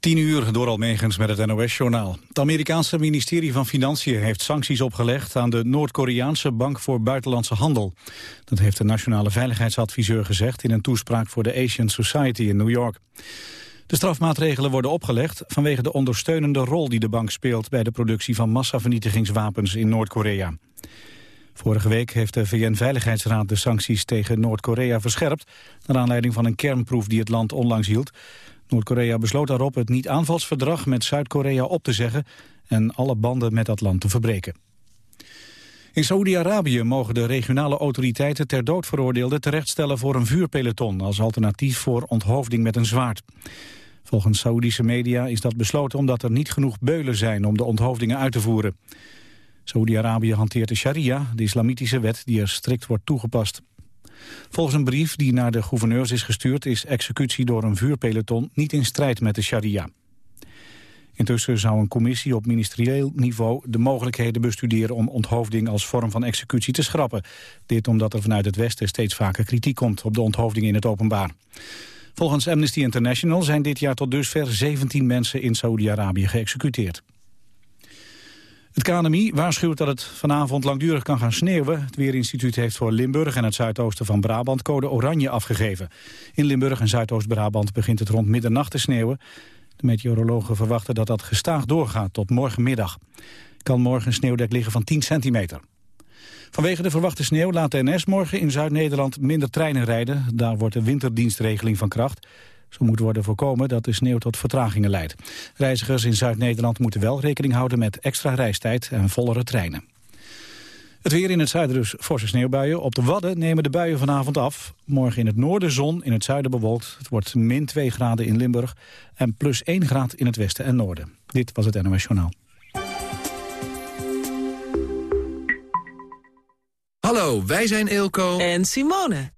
10 uur door Almegens met het NOS-journaal. Het Amerikaanse ministerie van Financiën heeft sancties opgelegd... aan de Noord-Koreaanse Bank voor Buitenlandse Handel. Dat heeft de nationale veiligheidsadviseur gezegd... in een toespraak voor de Asian Society in New York. De strafmaatregelen worden opgelegd vanwege de ondersteunende rol... die de bank speelt bij de productie van massavernietigingswapens in Noord-Korea. Vorige week heeft de VN-veiligheidsraad de sancties tegen Noord-Korea verscherpt... naar aanleiding van een kernproef die het land onlangs hield... Noord-Korea besloot daarop het niet-aanvalsverdrag met Zuid-Korea op te zeggen en alle banden met dat land te verbreken. In Saoedi-Arabië mogen de regionale autoriteiten ter dood veroordeelden terechtstellen voor een vuurpeloton als alternatief voor onthoofding met een zwaard. Volgens Saoedische media is dat besloten omdat er niet genoeg beulen zijn om de onthoofdingen uit te voeren. Saoedi-Arabië hanteert de sharia, de islamitische wet die er strikt wordt toegepast. Volgens een brief die naar de gouverneurs is gestuurd... is executie door een vuurpeloton niet in strijd met de sharia. Intussen zou een commissie op ministerieel niveau de mogelijkheden bestuderen om onthoofding als vorm van executie te schrappen. Dit omdat er vanuit het Westen steeds vaker kritiek komt op de onthoofding in het openbaar. Volgens Amnesty International zijn dit jaar tot dusver 17 mensen in Saoedi-Arabië geëxecuteerd. Het KNMI waarschuwt dat het vanavond langdurig kan gaan sneeuwen. Het Weerinstituut heeft voor Limburg en het zuidoosten van Brabant code oranje afgegeven. In Limburg en Zuidoost-Brabant begint het rond middernacht te sneeuwen. De meteorologen verwachten dat dat gestaag doorgaat tot morgenmiddag. Kan morgen een sneeuwdek liggen van 10 centimeter. Vanwege de verwachte sneeuw laat de NS morgen in Zuid-Nederland minder treinen rijden. Daar wordt de winterdienstregeling van kracht. Zo moet worden voorkomen dat de sneeuw tot vertragingen leidt. Reizigers in Zuid-Nederland moeten wel rekening houden met extra reistijd en vollere treinen. Het weer in het zuiden dus forse sneeuwbuien. Op de Wadden nemen de buien vanavond af. Morgen in het noorden zon, in het zuiden bewolkt. Het wordt min 2 graden in Limburg en plus 1 graad in het westen en noorden. Dit was het NOS Journaal. Hallo, wij zijn Eelco en Simone.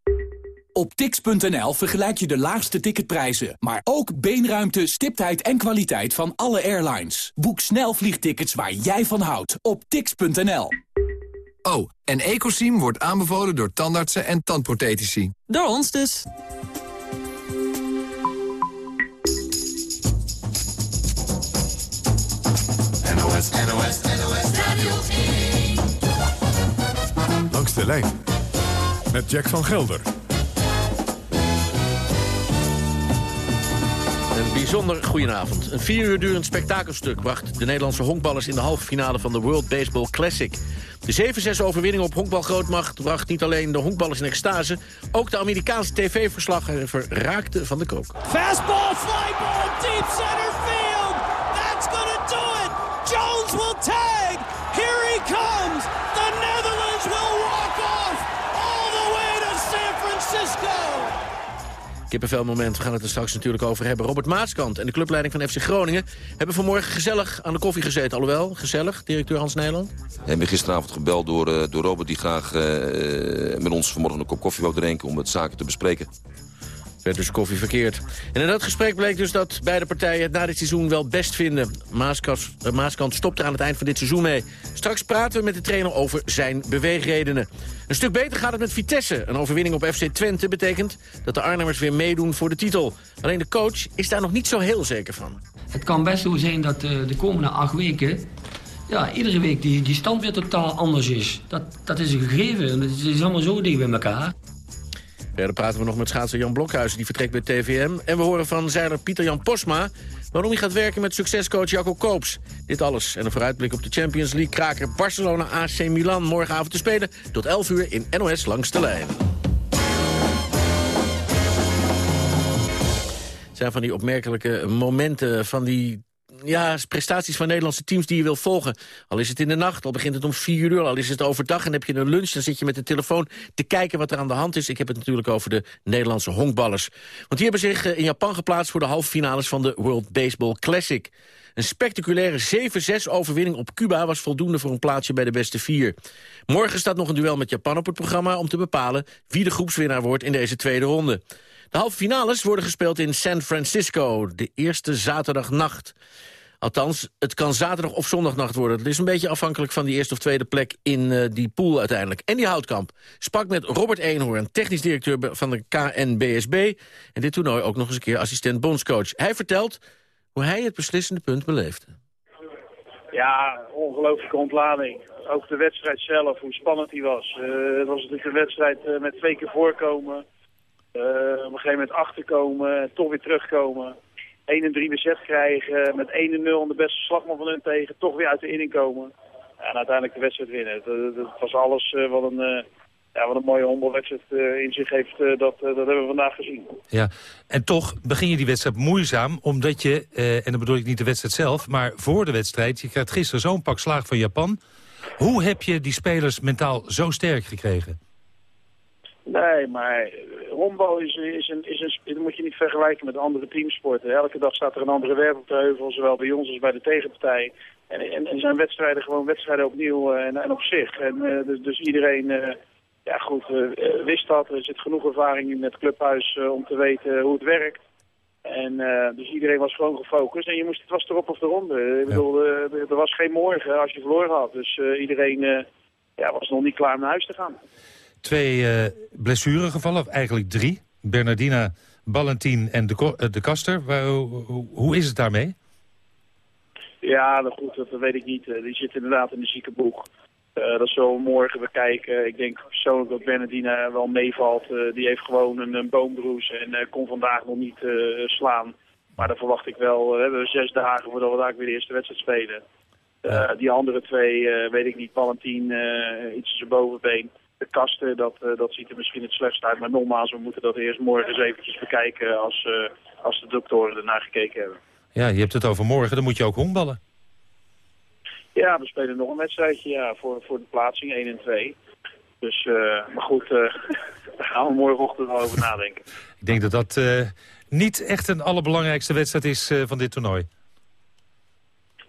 op tix.nl vergelijk je de laagste ticketprijzen, maar ook beenruimte, stiptheid en kwaliteit van alle airlines. Boek snel vliegtickets waar jij van houdt op tix.nl. Oh, en Ecosim wordt aanbevolen door tandartsen en tandprothetici. Door ons dus. NOS, NOS, NOS Radio 1. Langs de lijn met Jack van Gelder. Bijzonder goedenavond. Een vier uur durend spektakelstuk bracht de Nederlandse honkballers... in de halve finale van de World Baseball Classic. De 7-6 overwinning op honkbalgrootmacht bracht niet alleen de honkballers in extase... ook de Amerikaanse tv-verslaggever raakte van de kook. Fastball, fly ball, deep center field. That's gonna do it. Jones will tag. Here he comes. Kippenvelmoment, we gaan het er straks natuurlijk over hebben. Robert Maaskant en de clubleiding van FC Groningen... hebben vanmorgen gezellig aan de koffie gezeten. Alhoewel, gezellig, directeur Hans Nijland. We hebben gisteravond gebeld door, uh, door Robert... die graag uh, met ons vanmorgen een kop koffie wou drinken... om het zaken te bespreken werd dus koffie verkeerd. En in dat gesprek bleek dus dat beide partijen het na dit seizoen wel best vinden. Uh, Maaskant stopt er aan het eind van dit seizoen mee. Straks praten we met de trainer over zijn beweegredenen. Een stuk beter gaat het met Vitesse. Een overwinning op FC Twente betekent dat de Arnhemmers weer meedoen voor de titel. Alleen de coach is daar nog niet zo heel zeker van. Het kan best zo zijn dat uh, de komende acht weken... Ja, iedere week die, die stand weer totaal anders is. Dat, dat is een gegeven. Het is allemaal zo dicht bij elkaar. Verder praten we nog met schaatser Jan Blokhuizen, die vertrekt bij TVM. En we horen van zeiler Pieter-Jan Posma... waarom hij gaat werken met succescoach Jacco Koops. Dit alles en een vooruitblik op de Champions League... kraker Barcelona AC Milan morgenavond te spelen... tot 11 uur in NOS Langs de Lijn. Zijn van die opmerkelijke momenten, van die ja, prestaties van Nederlandse teams die je wil volgen. Al is het in de nacht, al begint het om vier uur, al is het overdag... en heb je een lunch, dan zit je met de telefoon te kijken wat er aan de hand is. Ik heb het natuurlijk over de Nederlandse honkballers. Want die hebben zich eh, in Japan geplaatst voor de halve finales van de World Baseball Classic. Een spectaculaire 7-6 overwinning op Cuba was voldoende voor een plaatsje bij de beste vier. Morgen staat nog een duel met Japan op het programma om te bepalen wie de groepswinnaar wordt in deze tweede ronde. De halve finales worden gespeeld in San Francisco, de eerste zaterdagnacht. Althans, het kan zaterdag of zondagnacht worden. Het is een beetje afhankelijk van die eerste of tweede plek in uh, die pool uiteindelijk. En die Houtkamp sprak met Robert Eenhoorn, technisch directeur van de KNBSB... en dit toernooi ook nog eens een keer assistent bondscoach. Hij vertelt hoe hij het beslissende punt beleefde. Ja, ongelooflijke ontlading. Ook de wedstrijd zelf, hoe spannend die was. Uh, het was natuurlijk een wedstrijd uh, met twee keer voorkomen. Op een gegeven moment achterkomen, toch weer terugkomen. 1 en 3 bezet krijgen, met 1 en 0 de beste slagman van hun tegen, toch weer uit de inning komen. En uiteindelijk de wedstrijd winnen. Dat, was alles wat een ja, wat een mooie honkbalwedstrijd uh, in zich heeft, dat, dat hebben we vandaag gezien. Ja, en toch begin je die wedstrijd moeizaam, omdat je, en dan bedoel ik niet de wedstrijd zelf, maar voor de wedstrijd, je krijgt gisteren zo'n pak slaag van Japan. Hoe heb je die spelers mentaal zo sterk gekregen? Nee, maar honkbal is, is, een, is een, dat moet je niet vergelijken met andere teamsporten. Elke dag staat er een andere werp op de heuvel, zowel bij ons als bij de tegenpartij. En, en, en zijn wedstrijden gewoon wedstrijden opnieuw en, en op zich. En, dus, dus iedereen ja goed, uh, wist dat. Er zit genoeg ervaring in het clubhuis uh, om te weten hoe het werkt. En uh, dus iedereen was gewoon gefocust. En je moest, het was erop of eronder. Ik bedoel, er was geen morgen als je verloren had. Dus iedereen ja, was nog niet klaar om naar huis te gaan. Twee blessuregevallen, of eigenlijk drie. Bernardina, Valentin en de, de Kaster. Hoe, hoe is het daarmee? Ja, nou goed, dat weet ik niet. die zit inderdaad in de ziekenboeg. Uh, dat zullen we morgen bekijken. Ik denk persoonlijk dat Bernardina wel meevalt. Uh, die heeft gewoon een, een boomdroes en uh, kon vandaag nog niet slaan. Maar dan verwacht ik wel, we hebben zes dagen voordat we daar weer de eerste wedstrijd spelen. Die andere twee, weet ik niet, Valentin, iets in zijn bovenbeen. De kasten, dat, dat ziet er misschien het slechtst uit. Maar nogmaals, we moeten dat eerst morgen eens eventjes bekijken als, als de doktoren ernaar gekeken hebben. Ja, je hebt het over morgen, dan moet je ook honkballen. Ja, we spelen nog een wedstrijdje ja, voor, voor de plaatsing 1 en 2. Dus, uh, maar goed, uh, daar gaan we morgenochtend wel over nadenken. Ik denk dat dat uh, niet echt een allerbelangrijkste wedstrijd is van dit toernooi.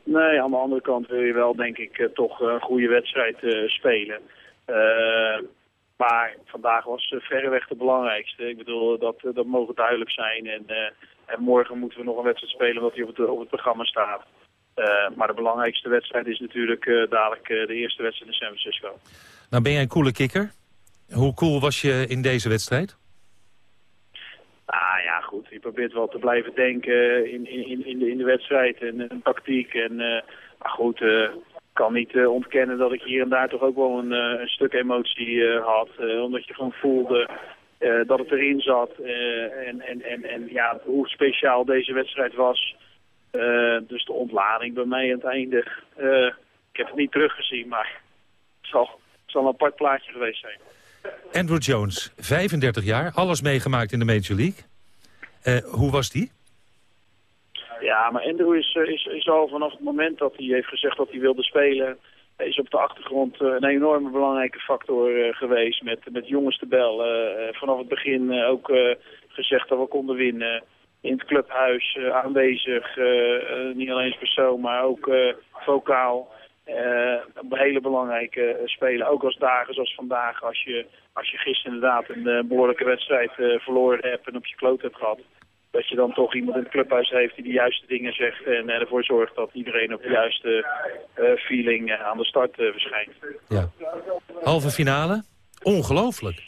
Nee, aan de andere kant wil je wel, denk ik, toch een goede wedstrijd spelen. Maar vandaag was verreweg de belangrijkste. Ik bedoel, dat, dat mogen duidelijk zijn. En, en morgen moeten we nog een wedstrijd spelen omdat die op het, op het programma staat. Uh, maar de belangrijkste wedstrijd is natuurlijk uh, dadelijk uh, de eerste wedstrijd in San Francisco. Nou ben jij een coole kikker. Hoe cool was je in deze wedstrijd? Ah ja, goed. Je probeert wel te blijven denken in, in, in, de, in de wedstrijd en, en tactiek. En, maar goed, kan niet ontkennen dat ik hier en daar toch ook wel een, een stuk emotie had. omdat je gewoon voelde dat het erin zat. en, en, en, en ja, hoe speciaal deze wedstrijd was... Dus de ontlading bij mij aan het einde. Ik heb het niet teruggezien, maar het zal, het zal een apart plaatje geweest zijn. Andrew Jones, 35 jaar, alles meegemaakt in de Major League. Hoe was die? Ja, maar Andrew is, is, is al vanaf het moment dat hij heeft gezegd dat hij wilde spelen... is op de achtergrond een enorme belangrijke factor geweest met, met jongens te bellen. vanaf het begin ook gezegd dat we konden winnen in het clubhuis aanwezig. Niet alleen als persoon, maar ook vocaal. een hele belangrijke speler. Ook als dagen zoals vandaag. Als je, als je gisteren inderdaad een behoorlijke wedstrijd verloren hebt en op je kloot hebt gehad. Dat je dan toch iemand in het clubhuis heeft die de juiste dingen zegt. En ervoor zorgt dat iedereen op de juiste feeling aan de start verschijnt. Ja. Halve finale? Ongelooflijk.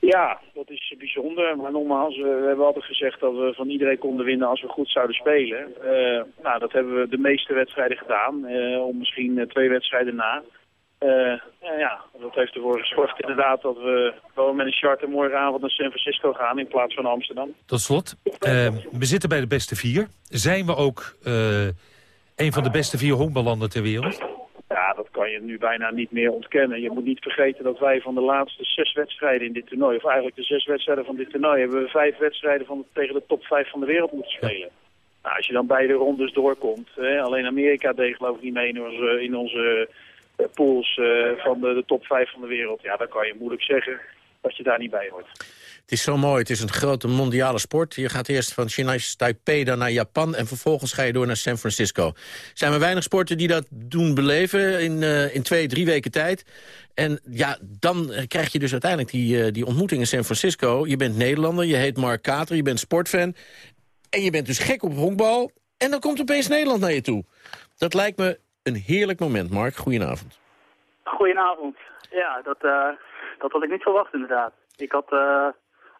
Ja, dat is bijzonder. Maar nogmaals, we hebben altijd gezegd dat we van iedereen konden winnen als we goed zouden spelen. Uh, nou, dat hebben we de meeste wedstrijden gedaan. Uh, om misschien twee wedstrijden na. Ja, dat heeft ervoor gezorgd inderdaad dat we wel met een charter morgenavond naar San Francisco gaan in plaats van Amsterdam. Tot slot, we zitten bij de beste vier. Zijn we ook een van de beste vier honkballanden ter wereld? Ja, dat kan je nu bijna niet meer ontkennen. Je moet niet vergeten dat wij van de laatste zes wedstrijden in dit toernooi... of eigenlijk de zes wedstrijden van dit toernooi... hebben we vijf wedstrijden van, tegen de top vijf van de wereld moeten spelen. Nou, als je dan beide rondes doorkomt, hè, alleen Amerika deed geloof ik niet mee in onze, in onze eh, pools eh, van de, top 5 van de wereld. Ja, dan kan je moeilijk zeggen dat je daar niet bij hoort. Het is zo mooi, het is een grote mondiale sport. Je gaat eerst van Chinese Taipei dan naar Japan... en vervolgens ga je door naar San Francisco. Zijn maar weinig sporten die dat doen beleven in, eh, in twee, drie weken tijd. En ja, dan krijg je dus uiteindelijk die, eh, die ontmoeting in San Francisco. Je bent Nederlander, je heet Mark Kater, je bent sportfan... en je bent dus gek op honkbal... en dan komt opeens Nederland naar je toe. Dat lijkt me een heerlijk moment, Mark. Goedenavond. Goedenavond. Ja, dat, eh, dat had ik niet verwacht inderdaad. Ik had eh,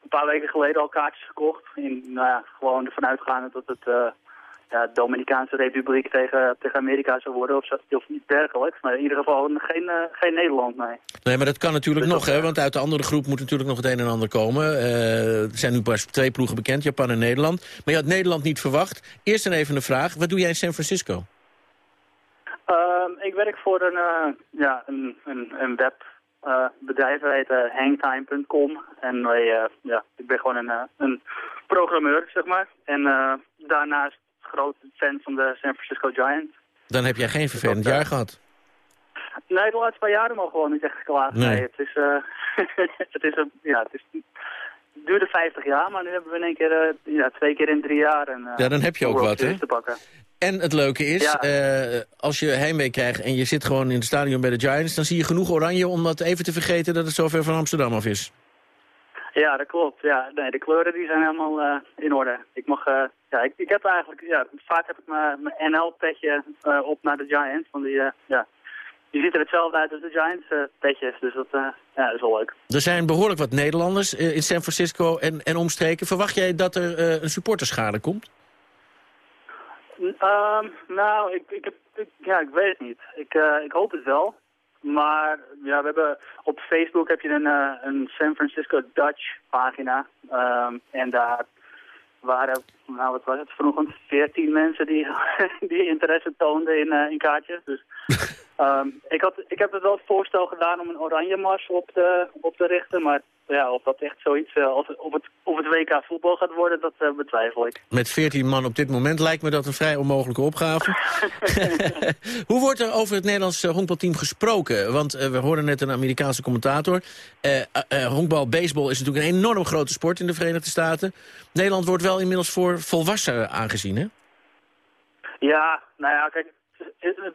een paar weken geleden al kaartjes gekocht. In, nou ja, gewoon ervan uitgaande dat het uh, ja, Dominicaanse Republiek tegen, tegen Amerika zou worden. Of, of iets dergelijks. Maar in ieder geval geen, eh, geen Nederland, nee. Nee, maar dat kan natuurlijk nog, hè, want uit de andere groep moet natuurlijk nog het een en ander komen. Eh, er zijn nu pas twee ploegen bekend, Japan en Nederland. Maar je had Nederland niet verwacht. Eerst dan even een vraag, wat doe jij in San Francisco? Ehm, ik werk voor een, eh, ja, een, een, een webbedrijf, dat heet eh, hangtime.com. En wij, eh, ja, ik ben gewoon een, eh, een programmeur, zeg maar. En eh, daarnaast grote fan van de San Francisco Giants. Dan heb jij geen vervelend jaar gehad. Nee, de laatste paar jaren nog gewoon niet echt geklaagd. Nee. Nee. het is, eh, het is, een, ja, het is, het duurde 50 jaar, maar nu hebben we in één keer, eh, ja, twee keer in drie jaar een Ja, dan heb je ook wat, hè? Series te pakken. En het leuke is, Ja. eh, als je heimwee krijgt en je zit gewoon in het stadion bij de Giants... dan zie je genoeg oranje om dat even te vergeten dat het zo ver van Amsterdam af is. Ja, dat klopt. Ja, nee, de kleuren die zijn helemaal eh, in orde. Ik mag, eh, ja, ik, ik heb eigenlijk, ja, vaak heb ik mijn NL-petje op naar de Giants. Want die, ja, die ziet er hetzelfde uit als de Giants-petjes. dus dat, ja, dat is wel leuk. Er zijn behoorlijk wat Nederlanders in San Francisco en, en omstreken. Verwacht jij dat er een supporterschade komt? Ehm, nou, ik, ik, heb, ik, ja, ik weet het niet. Ik, eh, ik hoop het wel. Maar ja, we hebben op Facebook heb je een, eh, een San Francisco Dutch pagina. Ehm, en daar waren, nou wat was het, vanochtend 14 mensen die, die interesse toonden in, eh, in kaartjes. Dus ehm, ik, had, ik heb het wel het voorstel gedaan om een oranje mars op te, op te richten. Maar ja, of dat echt zoiets, eh, of, of, het, of het WK voetbal gaat worden, dat eh, betwijfel ik. Met 14 man op dit moment lijkt me dat een vrij onmogelijke opgave. Hoe wordt er over het Nederlandse honkbalteam gesproken? Want eh, we hoorden net een Amerikaanse commentator. Eh, eh, eh, honkbal, baseball is natuurlijk een enorm grote sport in de Verenigde Staten. Nederland wordt wel inmiddels voor volwassenen aangezien, hè? Ja, nou ja, kijk,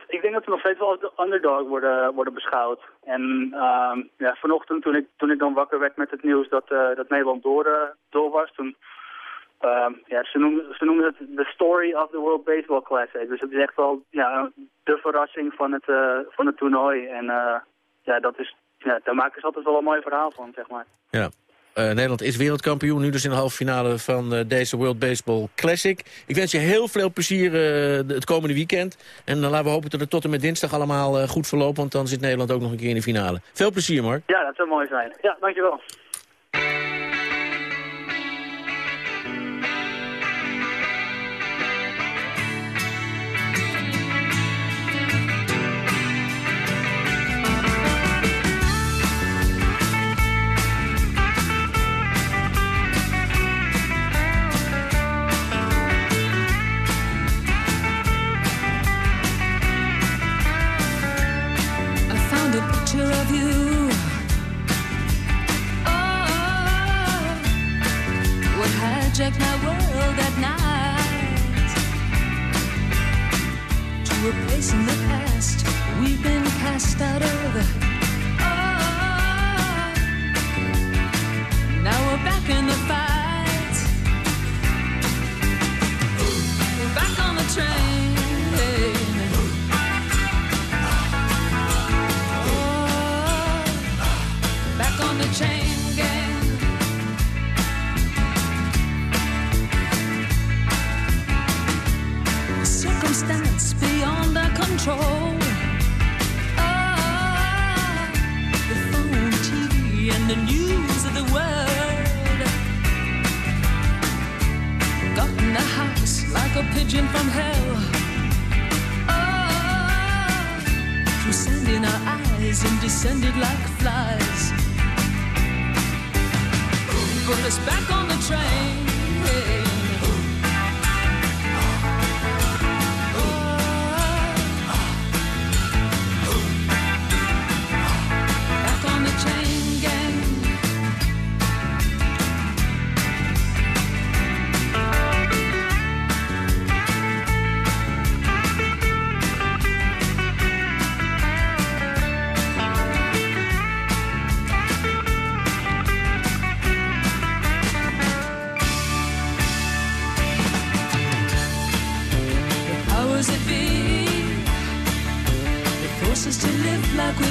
ik denk dat we nog steeds wel als de underdog worden, worden beschouwd. En ehm, ja, vanochtend toen ik, toen ik dan wakker werd met het nieuws dat, eh, dat Nederland door, eh, door was, toen... ehm, ja, ze noemden, ze noemden het the story of the World Baseball Classic. Dus het is echt wel ja, de verrassing van het, eh, van het toernooi. En ja, dat is, ja, daar maken ze altijd wel een mooi verhaal van, zeg maar. Ja. Eh, Nederland is wereldkampioen, nu dus in de halve finale van eh, deze World Baseball Classic. Ik wens je heel veel plezier eh, het komende weekend. En dan laten we hopen dat het tot en met dinsdag allemaal goed verloopt, want dan zit Nederland ook nog een keer in de finale. Veel plezier, Mark. Ja, dat zou mooi zijn. Ja, dankjewel.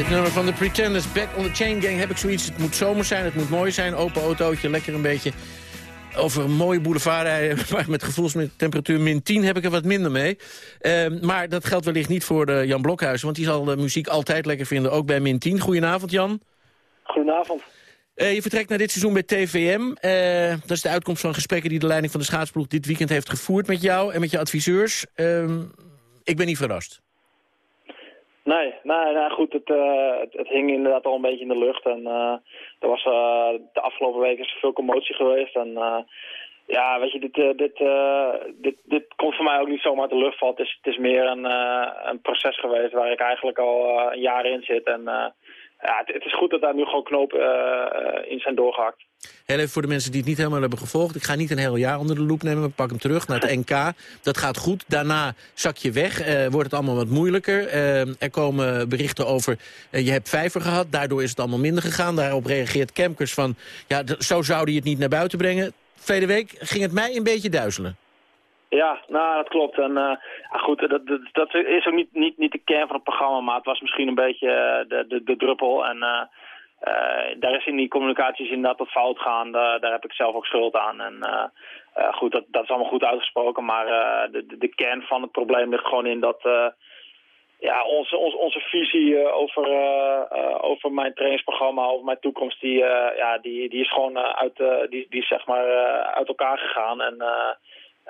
Dit nummer van de Pretenders, Back on the Chain Gang, heb ik zoiets. Het moet zomer zijn, het moet mooi zijn. Open autootje, lekker een beetje over een mooie boulevard rijden. Maar met gevoelstemperatuur min 10 heb ik er wat minder mee. Ehm, maar dat geldt wellicht niet voor eh, Jan Blokhuizen. Want die zal de muziek altijd lekker vinden, ook bij min 10. Goedenavond, Jan. Goedenavond. Eh, je vertrekt naar dit seizoen bij TVM. Eh, dat is de uitkomst van gesprekken die de leiding van de schaatsploeg dit weekend heeft gevoerd met jou en met je adviseurs. Ehm, ik ben niet verrast. Nee, nee, nee goed, het, eh, het, het hing inderdaad al een beetje in de lucht. En eh, er was eh, de afgelopen weken is veel commotie geweest. En ja, weet je, dit, dit, dit, dit komt voor mij ook niet zomaar uit de lucht vallen. Het is, het is meer een, een proces geweest waar ik eigenlijk al een jaar in zit. En ja, het, het is goed dat daar nu gewoon eh, in zijn doorgehakt. Heel even voor de mensen die het niet helemaal hebben gevolgd. Ik ga niet een heel jaar onder de loep nemen. Ik pak hem terug naar het NK. Dat gaat goed. Daarna zak je weg. eh, wordt het allemaal wat moeilijker. Eh, er komen berichten over... eh, je hebt vijver gehad. Daardoor is het allemaal minder gegaan. Daarop reageert Kemkers van... Ja, zo zou hij het niet naar buiten brengen. Verleden week ging het mij een beetje duizelen. Ja, nou, dat klopt. En goed, dat, dat, is ook niet, niet, niet de kern van het programma, maar het was misschien een beetje de, de, druppel. En eh, daar is in die communicaties inderdaad wat fout gaan. Daar, heb ik zelf ook schuld aan. En eh, eh, goed, dat, dat is allemaal goed uitgesproken, maar de, de, kern van het probleem ligt gewoon in dat... ja, onze, onze, onze visie over, over mijn trainingsprogramma, over mijn toekomst, die, ja, die, die is gewoon uit, die, die zeg maar, uit elkaar gegaan. En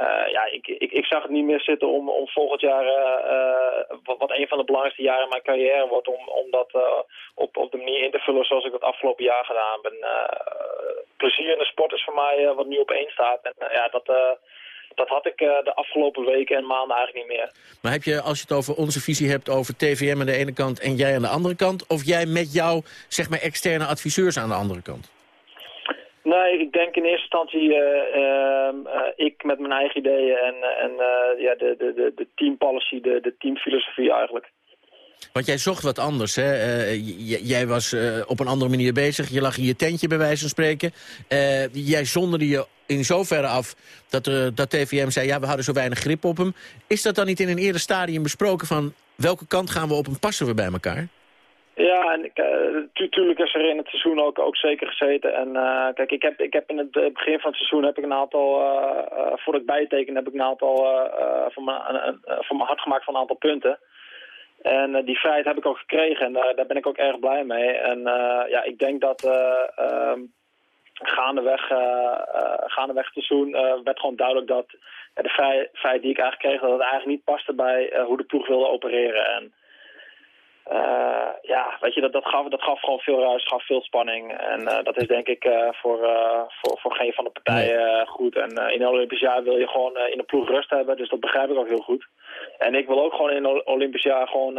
eh, ja, ik, ik, ik zag het niet meer zitten om, om volgend jaar, eh, eh, wat, wat een van de belangrijkste jaren in mijn carrière wordt, om, om dat op, op de manier in te vullen zoals ik dat afgelopen jaar gedaan ben. Plezier in de sport is voor mij wat nu op één staat. En ja, dat, dat had ik de afgelopen weken en maanden eigenlijk niet meer. Maar heb je, als je het over onze visie hebt over TVM aan de ene kant en jij aan de andere kant... of jij met jou, zeg maar, externe adviseurs aan de andere kant? Nee, ik denk in eerste instantie eh, ehm, eh, ik met mijn eigen ideeën en, en eh, ja, de, de, de, de de, teamfilosofie eigenlijk. Want jij zocht wat anders, hè? Jij was op een andere manier bezig. Je lag in je tentje, bij wijze van spreken. Jij zonderde je in zoverre af dat, dat TVM zei... ja, we hadden zo weinig grip op hem. Is dat dan niet in een eerder stadium besproken van... welke kant gaan we op en passen we bij elkaar? Ja, en ik, eh, tu- is er in het seizoen ook, ook zeker gezeten. En eh, kijk, ik heb, ik heb in het eh, begin van het seizoen heb ik een aantal, eh, voordat ik bijteken, heb ik een aantal van, mijn, van mijn hart gemaakt van een aantal punten. En die vrijheid heb ik ook gekregen en daar ben ik ook erg blij mee. En ja, ik denk dat eh, ehm, gaandeweg, gaandeweg het seizoen werd gewoon duidelijk dat de vrij- vrijheid die ik eigenlijk kreeg, dat het eigenlijk niet paste bij hoe de ploeg wilde opereren. En eh, ja, weet je, dat, dat, gaf, dat gaf gewoon veel ruis, gaf veel spanning. En eh, dat is denk ik eh, voor, voor, voor geen van de partijen goed. En in een Olympisch jaar wil je gewoon in de ploeg rust hebben, dus dat begrijp ik ook heel goed. En ik wil ook gewoon in een Olympisch jaar gewoon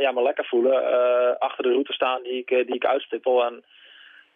ja, me lekker voelen. achter de route staan die ik, die ik uitstippel. En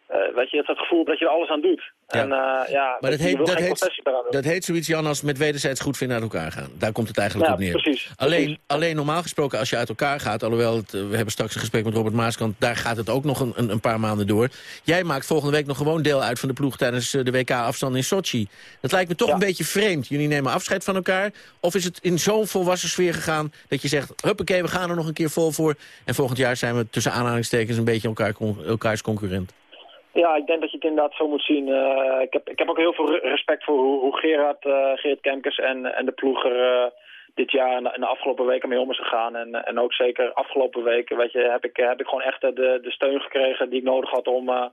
eh, weet je, het, het gevoel dat je er alles aan doet. En uh, ja, maar dat heet, dat, heet, dat heet zoiets, Jan, als met wederzijds goed vinden uit elkaar gaan. Daar komt het eigenlijk Ja, op neer. precies, Alleen, precies. alleen normaal gesproken als je uit elkaar gaat... alhoewel, het, eh, we hebben straks een gesprek met Robert Maaskant... daar gaat het ook nog een, een, paar maanden door. Jij maakt volgende week nog gewoon deel uit van de ploeg... tijdens eh, de WK-afstand in Sochi. Dat lijkt me toch een beetje vreemd. Jullie nemen afscheid van elkaar. Of is het in zo'n volwassen sfeer gegaan... dat je zegt, huppakee, we gaan er nog een keer vol voor... en volgend jaar zijn we tussen aanhalingstekens... een beetje elkaar, elkaars concurrent. Ja, ik denk dat je het inderdaad zo moet zien. Eh, ik, heb, ik heb ook heel veel re- respect voor hoe, hoe Gerard, eh Gerard Kemkes en, en de ploeg er eh, dit jaar en de, en de afgelopen weken mee om is gegaan. En, en ook zeker afgelopen weken weet je, heb, ik, heb ik gewoon echt de, de steun gekregen die ik nodig had om,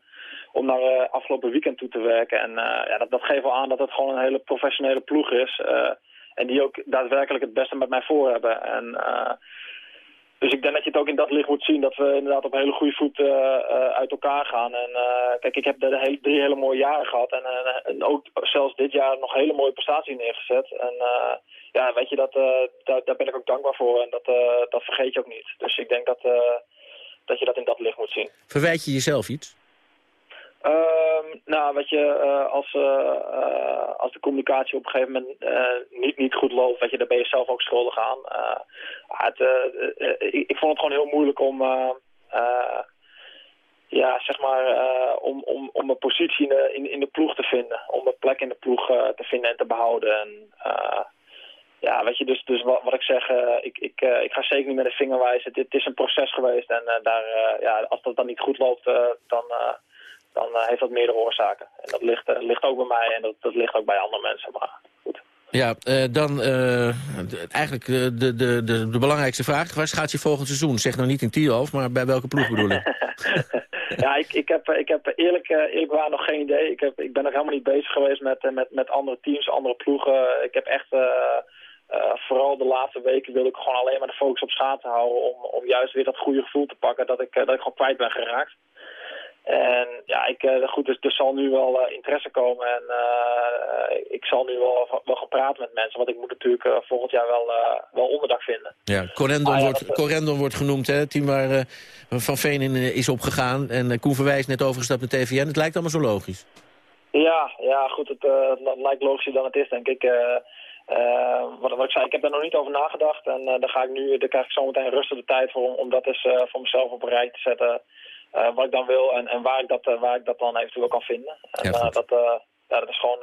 om naar afgelopen weekend toe te werken. En ja, dat, dat geeft wel aan dat het gewoon een hele professionele ploeg is. en die ook daadwerkelijk het beste met mij voor hebben. En... dus ik denk dat je het ook in dat licht moet zien dat we inderdaad op een hele goede voet eh, eh, uit elkaar gaan. En eh, kijk, ik heb de hele, drie hele mooie jaren gehad en, en ook zelfs dit jaar nog hele mooie prestaties neergezet. En ja, weet je, dat, daar, daar ben ik ook dankbaar voor en dat, dat vergeet je ook niet. Dus ik denk dat, dat je dat in dat licht moet zien. Verwijt je jezelf iets? Ehm, nou, weet je, eh, als, eh, eh, als de communicatie op een gegeven moment niet, niet goed loopt, weet je, daar ben je zelf ook schuldig aan. Het, ik, ik vond het gewoon heel moeilijk om, ja, zeg maar, om, om, om een positie in de, in, de ploeg te vinden. Om een plek in de ploeg te vinden en te behouden. En, ja, weet je, dus, dus wat, wat ik zeg, ik, ik, ik ga zeker niet met de vinger wijzen. Dit is een proces geweest en daar, ja, als dat dan niet goed loopt, dan, dan eh, heeft dat meerdere oorzaken. En dat ligt, eh, ligt ook bij mij en dat, dat ligt ook bij andere mensen. Maar Ja, eh, dan eigenlijk de, de, de, de belangrijkste vraag. Waar gaat je volgend seizoen? Zeg nou niet in Tierhoofd, maar bij welke ploeg bedoel ik? ja, ik, ik heb, ik heb eerlijk, eerlijk waar nog geen idee. Ik, heb, ik ben nog helemaal niet bezig geweest met, met, met andere teams, andere ploegen. Ik heb echt, vooral de laatste weken wil ik gewoon alleen maar de focus op schaatsen houden. Om, om juist weer dat goede gevoel te pakken dat ik, dat ik gewoon kwijt ben geraakt. En ja, ik, eh, goed, dus er zal nu wel eh, interesse komen en eh, ik zal nu wel, wel gaan praten met mensen. Want ik moet natuurlijk volgend jaar wel, wel onderdak vinden. Ja, Corendon, Ah, ja, wordt, dat, Corendon wordt genoemd, hè, het team waar Van Veen in is opgegaan. En Koen Verwijs net overgestapt naar TVN. Het lijkt allemaal zo logisch. Ja, ja goed, het, het lijkt logischer dan het is, denk ik. Eh, wat, wat ik zei, ik heb daar nog niet over nagedacht. En eh, daar, ga ik nu, daar krijg ik zometeen rustig de tijd voor om, om dat eens voor mezelf op een rij te zetten. Eh, wat ik dan wil en, en waar, ik dat, eh, waar ik dat dan eventueel kan vinden. En Ja, eh, dat, ja, dat is gewoon...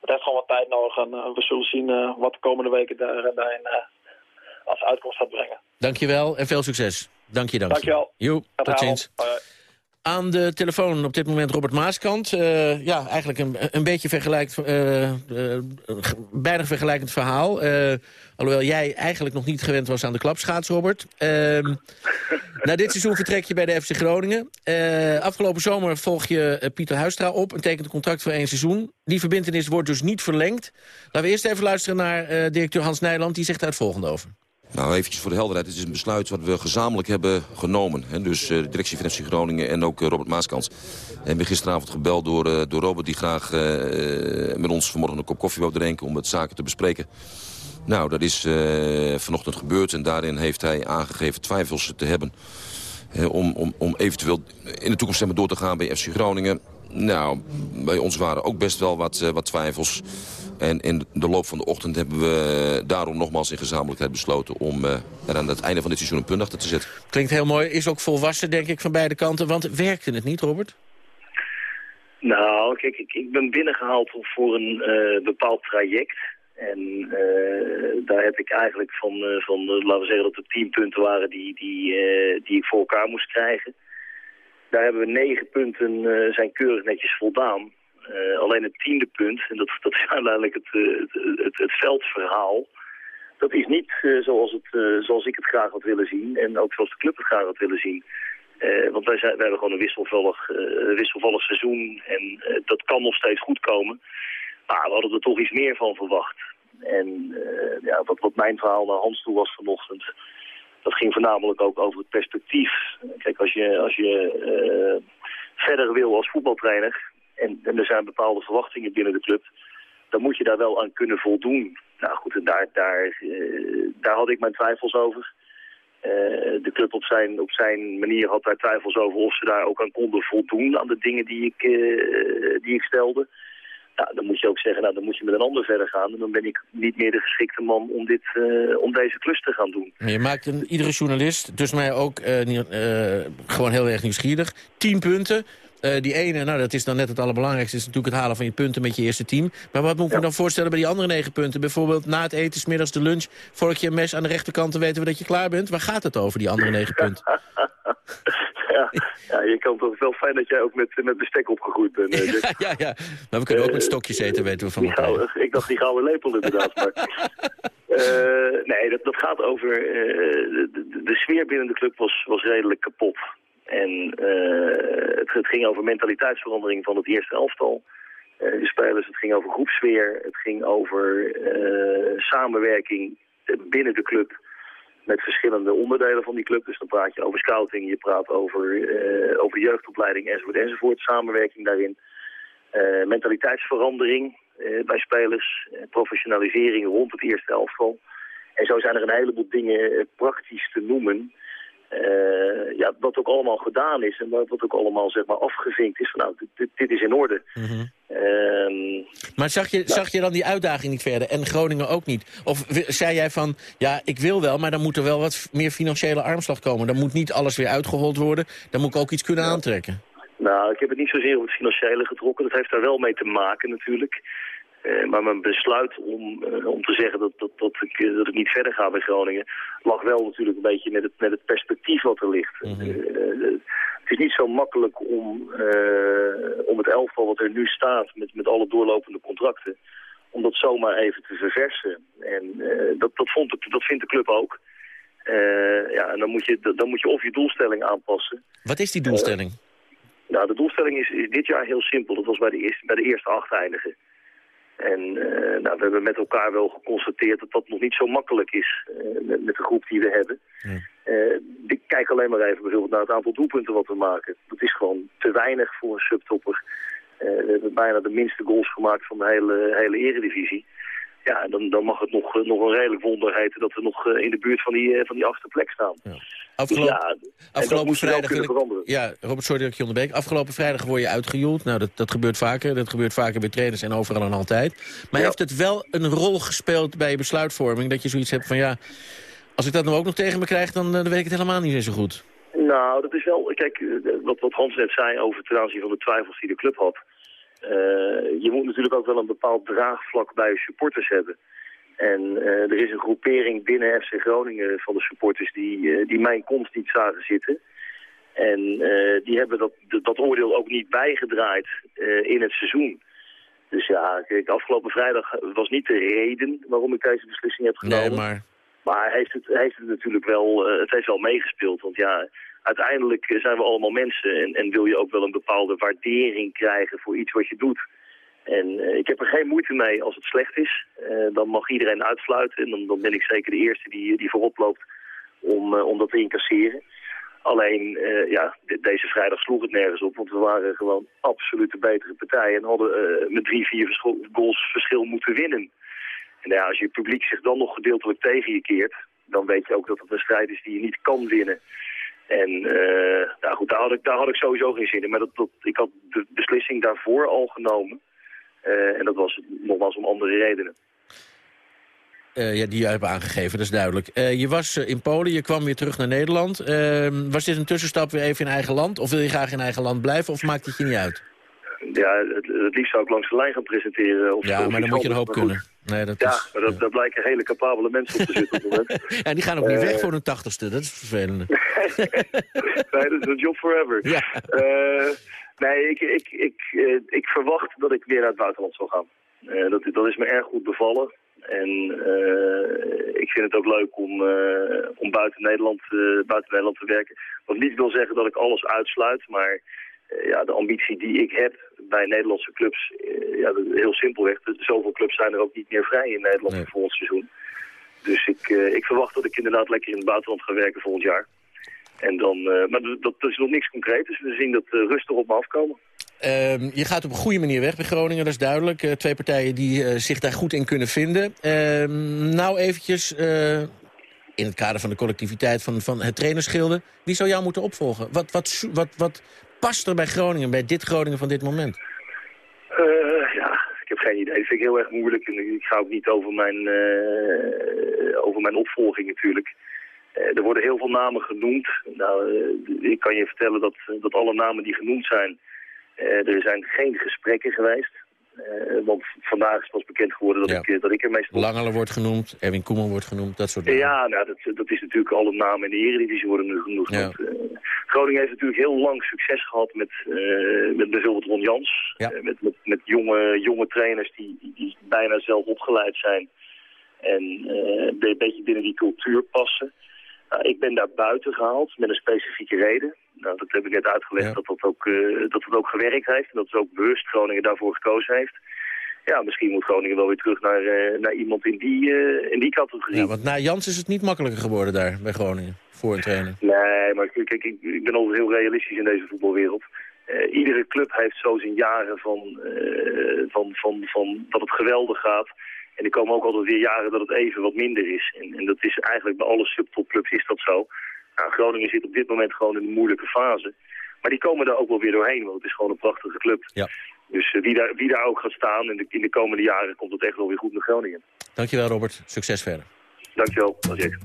het heeft gewoon wat tijd nodig en we zullen zien wat de komende weken daar, daarin als uitkomst gaat brengen. Dankjewel en veel succes. Dank je, dank je. Dankjewel. Jo, Gaat tot ziens. Hoi. Aan de telefoon op dit moment Robert Maaskant. Eh, ja, eigenlijk een, een beetje vergelijkt, eh, eh, bijna vergelijkend verhaal. Eh, alhoewel jij eigenlijk nog niet gewend was aan de klapschaats, Robert. Ehm, na dit seizoen vertrek je bij de FC Groningen. Afgelopen zomer volg je Pieter Huistra op en tekent een contract voor één seizoen. Die verbindenis wordt dus niet verlengd. Laten we eerst even luisteren naar directeur Hans Nijland. Die zegt daar het volgende over. Nou, eventjes voor de helderheid. Het is een besluit wat we gezamenlijk hebben genomen. Hè? Dus eh, de directie van FC Groningen en ook eh, Robert Maaskant. We hebben gisteravond gebeld door, eh, door Robert... die graag met ons vanmorgen een kop koffie wou drinken... om het zaken te bespreken. Nou, dat is vanochtend gebeurd. En daarin heeft hij aangegeven twijfels te hebben... om, om, om eventueel in de toekomst door te gaan bij FC Groningen. Nou, bij ons waren ook best wel wat, eh, wat twijfels... En in de loop van de ochtend hebben we daarom nogmaals in gezamenlijkheid besloten... om eh, er aan het einde van dit seizoen een punt achter te zetten. Klinkt heel mooi, is ook volwassen denk ik van beide kanten. Want werkte het niet, Robert? Nou, kijk, ik, ik ben binnengehaald voor een eh, bepaald traject. En eh, daar heb ik eigenlijk van, eh, van laten we zeggen dat er tien punten waren die, die, eh, die ik voor elkaar moest krijgen. Daar hebben we negen punten, eh, zijn keurig netjes voldaan. Eh, alleen het tiende punt, en dat, dat is uiteindelijk het, eh, het, het, het veldverhaal... dat is niet zoals, het, zoals ik het graag had willen zien en ook zoals de club het graag had willen zien. Want wij, zijn, wij hebben gewoon een wisselvallig, wisselvallig seizoen en dat kan nog steeds goed komen. Maar we hadden er toch iets meer van verwacht. En ja, wat, wat mijn verhaal naar Hans toe was vanochtend, dat ging voornamelijk ook over het perspectief. Kijk, als je, als je eh, verder wil als voetbaltrainer en, en er zijn bepaalde verwachtingen binnen de club, dan moet je daar wel aan kunnen voldoen. Nou goed, en daar, daar, eh, daar had ik mijn twijfels over. de club op zijn, op zijn manier had daar twijfels over of ze daar ook aan konden voldoen aan de dingen die ik, die ik stelde. Nou, dan moet je ook zeggen, nou, dan moet je met een ander verder gaan. En dan ben ik niet meer de geschikte man om, dit, om deze klus te gaan doen. Je maakt een, iedere journalist, dus mij ook gewoon heel erg nieuwsgierig. Tien punten. die ene, nou dat is dan net het allerbelangrijkste... is natuurlijk het halen van je punten met je eerste team. Maar wat moet ik me dan voorstellen bij die andere negen punten? Bijvoorbeeld na het eten, smiddags de lunch... vork je mes aan de rechterkant, dan weten we dat je klaar bent. Waar gaat het over, die andere negen punten? ja, ja, je kan toch wel fijn dat jij ook met, met bestek opgegroeid bent. ja, ja, ja, maar we kunnen ook met stokjes eten, weten we van elkaar. Ik dacht die gouden lepel inderdaad. maar, nee, dat, dat gaat over... de, de, de sfeer binnen de club was, was redelijk kapot. En uh, het, het, ging over mentaliteitsverandering van het eerste elftal. Uh, de spelers, het ging over groepsfeer. Het ging over uh, samenwerking binnen de club met verschillende onderdelen van die club. Dus dan praat je over scouting, je praat over, over jeugdopleiding enzovoort enzovoort. Samenwerking daarin. mentaliteitsverandering bij spelers. professionalisering rond het eerste elftal. En zo zijn er een heleboel dingen praktisch te noemen... Ja, wat ook allemaal gedaan is en wat ook allemaal zeg maar, afgevinkt is van nou, dit, dit is in orde. Mm -hmm. Maar zag je, zag je dan die uitdaging niet verder en Groningen ook niet? Of zei jij van, ja, ik wil wel, maar dan moet er wel wat meer financiële armslag komen. Dan moet niet alles weer uitgehold worden, dan moet ik ook iets kunnen aantrekken. Nou, ik heb het niet zozeer op het financiële getrokken. Dat heeft daar wel mee te maken natuurlijk. Uh, maar mijn besluit om, uh, om te zeggen dat, dat, dat, ik, uh, dat ik niet verder ga bij Groningen... lag wel natuurlijk een beetje met het, met het perspectief wat er ligt. Mm -hmm. het is niet zo makkelijk om, om het elftal wat er nu staat... met, met alle doorlopende contracten... om dat zomaar even te verversen. En dat, dat, vond ik, dat vindt de club ook. ja, en dan moet, je, dan moet je of je doelstelling aanpassen... Wat is die doelstelling? nou, de doelstelling is, is dit jaar heel simpel. Dat was bij de eerste, bij de eerste acht eindigen. En uh, nou, we hebben met elkaar wel geconstateerd dat dat nog niet zo makkelijk is uh, met, met, de groep die we hebben. Ja. Uh, ik kijk alleen maar even bijvoorbeeld naar het aantal doelpunten wat we maken. Dat is gewoon te weinig voor een subtopper. we hebben bijna de minste goals gemaakt van de hele, hele eredivisie. Ja, dan, dan mag het nog, nog een redelijk wonder heten dat we nog in de buurt van die, van die achtste plek staan. Ja. Afgelopen, ja, afgelopen vrijdag... Ik, ja, Robert, sorry dat ik je onderbreek. Afgelopen vrijdag word je uitgejoeld. Nou, dat, dat gebeurt vaker. Dat gebeurt vaker bij trainers en overal en altijd. Maar ja. heeft het wel een rol gespeeld bij je besluitvorming? Dat je zoiets hebt van, ja, als ik dat nou ook nog tegen me krijg... dan, dan weet ik het helemaal niet meer zo goed. Nou, dat is wel... Kijk, wat, wat Hans net zei over ten aanzien van de twijfels die de club had... Uh, je moet natuurlijk ook wel een bepaald draagvlak bij je supporters hebben. En uh, er is een groepering binnen FC Groningen van de supporters die, uh, die mijn komst niet zagen zitten. En die hebben dat, dat oordeel ook niet bijgedraaid in het seizoen. Dus ja, kijk, afgelopen vrijdag was niet de reden waarom ik deze beslissing heb genomen. Nee, maar... Maar heeft het, heeft het natuurlijk wel, het heeft wel meegespeeld. Want ja, uiteindelijk zijn we allemaal mensen en, en wil je ook wel een bepaalde waardering krijgen voor iets wat je doet. En uh, ik heb er geen moeite mee als het slecht is. Dan mag iedereen uitsluiten. En dan, ben ik zeker de eerste die, die voorop loopt om, om dat te incasseren. Alleen, ja, de, deze vrijdag sloeg het nergens op. Want we waren gewoon absoluut de betere partij. En hadden met drie, vier goals verschil moeten winnen. En ja, als je publiek zich dan nog gedeeltelijk tegen je keert... dan weet je ook dat het een strijd is die je niet kan winnen. En nou goed, daar had, ik, daar had ik sowieso geen zin in. Maar dat, ik had de beslissing daarvoor al genomen... Uh, en dat was nogmaals om andere redenen. Uh, ja, die je hebt aangegeven, dat is duidelijk. Uh, je was in Polen, je kwam weer terug naar Nederland. Ehm, was dit een tussenstap weer even in eigen land? Of wil je graag in eigen land blijven, of maakt het je niet uit? Ja, het, het liefst zou ik langs de lijn gaan presenteren. Of, ja, maar dan moet je een hoop kunnen. Nee, dat ja, is, maar dat, daar blijken hele capabele mensen op te zitten op het moment. ja, die gaan ook niet weg voor hun tachtigste, dat is vervelend. nee, dat is een job forever. Ja. Nee, ik, ik, ik, uh, ik verwacht dat ik weer naar het buitenland zal gaan. Uh, dat, dat is me erg goed bevallen. En uh, ik vind het ook leuk om, om buiten, Nederland, buiten Nederland te werken. Wat niet wil zeggen dat ik alles uitsluit, maar ja, de ambitie die ik heb bij Nederlandse clubs, ja, heel simpelweg. Zoveel clubs zijn er ook niet meer vrij in Nederland nee. volgend seizoen. Dus ik, ik verwacht dat ik inderdaad lekker in het buitenland ga werken volgend jaar. En dan, uh, maar dat, dat, is nog niks concreet, dus we zien dat uh, rustig op me afkomen. Uh, je gaat op een goede manier weg bij Groningen, dat is duidelijk. twee partijen die zich daar goed in kunnen vinden. Ehm, nou eventjes in het kader van de collectiviteit van, van het trainerschilde... wie zou jou moeten opvolgen? Wat, wat, wat, wat past er bij Groningen, bij dit Groningen van dit moment? Eh, ja, ik heb geen idee. Dat vind ik heel erg moeilijk. En ik ga ook niet over mijn, eh, over mijn opvolging natuurlijk. Eh, er worden heel veel namen genoemd. Nou, ik kan je vertellen dat, dat alle namen die genoemd zijn... er zijn geen gesprekken geweest. Want vandaag is pas bekend geworden dat, Ja. ik, dat ik ermee stop. Langele wordt genoemd, Erwin Koeman wordt genoemd, dat soort dingen. Ja, nou, dat, dat is natuurlijk alle namen in de Eredivisie worden nu genoemd. Ja. Groningen heeft natuurlijk heel lang succes gehad met, eh, met bijvoorbeeld Ron Jans. Ja. Eh, met, met, met jonge, jonge trainers die, die, bijna zelf opgeleid zijn. En eh, een beetje binnen die cultuur passen. Nou, ik ben daar buiten gehaald met een specifieke reden. Nou, dat heb ik net uitgelegd dat, dat, ook, dat het ook gewerkt heeft. En dat het ook bewust Groningen daarvoor gekozen heeft. Ja, misschien moet Groningen wel weer terug naar, eh, naar iemand in die, eh, in die categorie. Ja, want na Jans is het niet makkelijker geworden daar bij Groningen, voor een trainer. Nee, maar kijk, ik, ik ben altijd heel realistisch in deze voetbalwereld. Eh, iedere club heeft zo zijn jaren van, van, van, van dat het geweldig gaat. En er komen ook altijd weer jaren dat het even wat minder is. En, en dat is eigenlijk bij alle subtopclubs is dat zo. Nou, Groningen zit op dit moment gewoon in een moeilijke fase. Maar die komen er ook wel weer doorheen, want het is gewoon een prachtige club. Ja. Dus eh, wie, daar, wie daar ook gaat staan in de, in de komende jaren komt het echt wel weer goed met Groningen. Dankjewel Robert, succes verder. Dankjewel, dat is.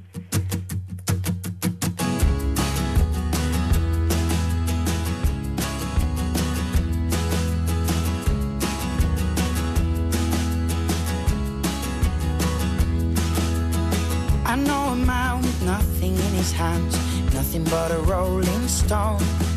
I know a man with nothing in his hands, nothing but a rolling stone.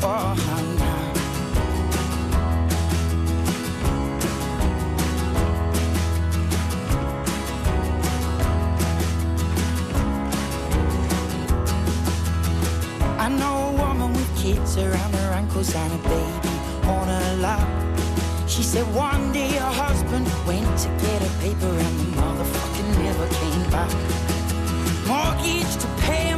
I know a woman with kids around her ankles and a baby on her lap. She said one day her husband went to get a paper and the motherfucker never came back. Mortgage to pay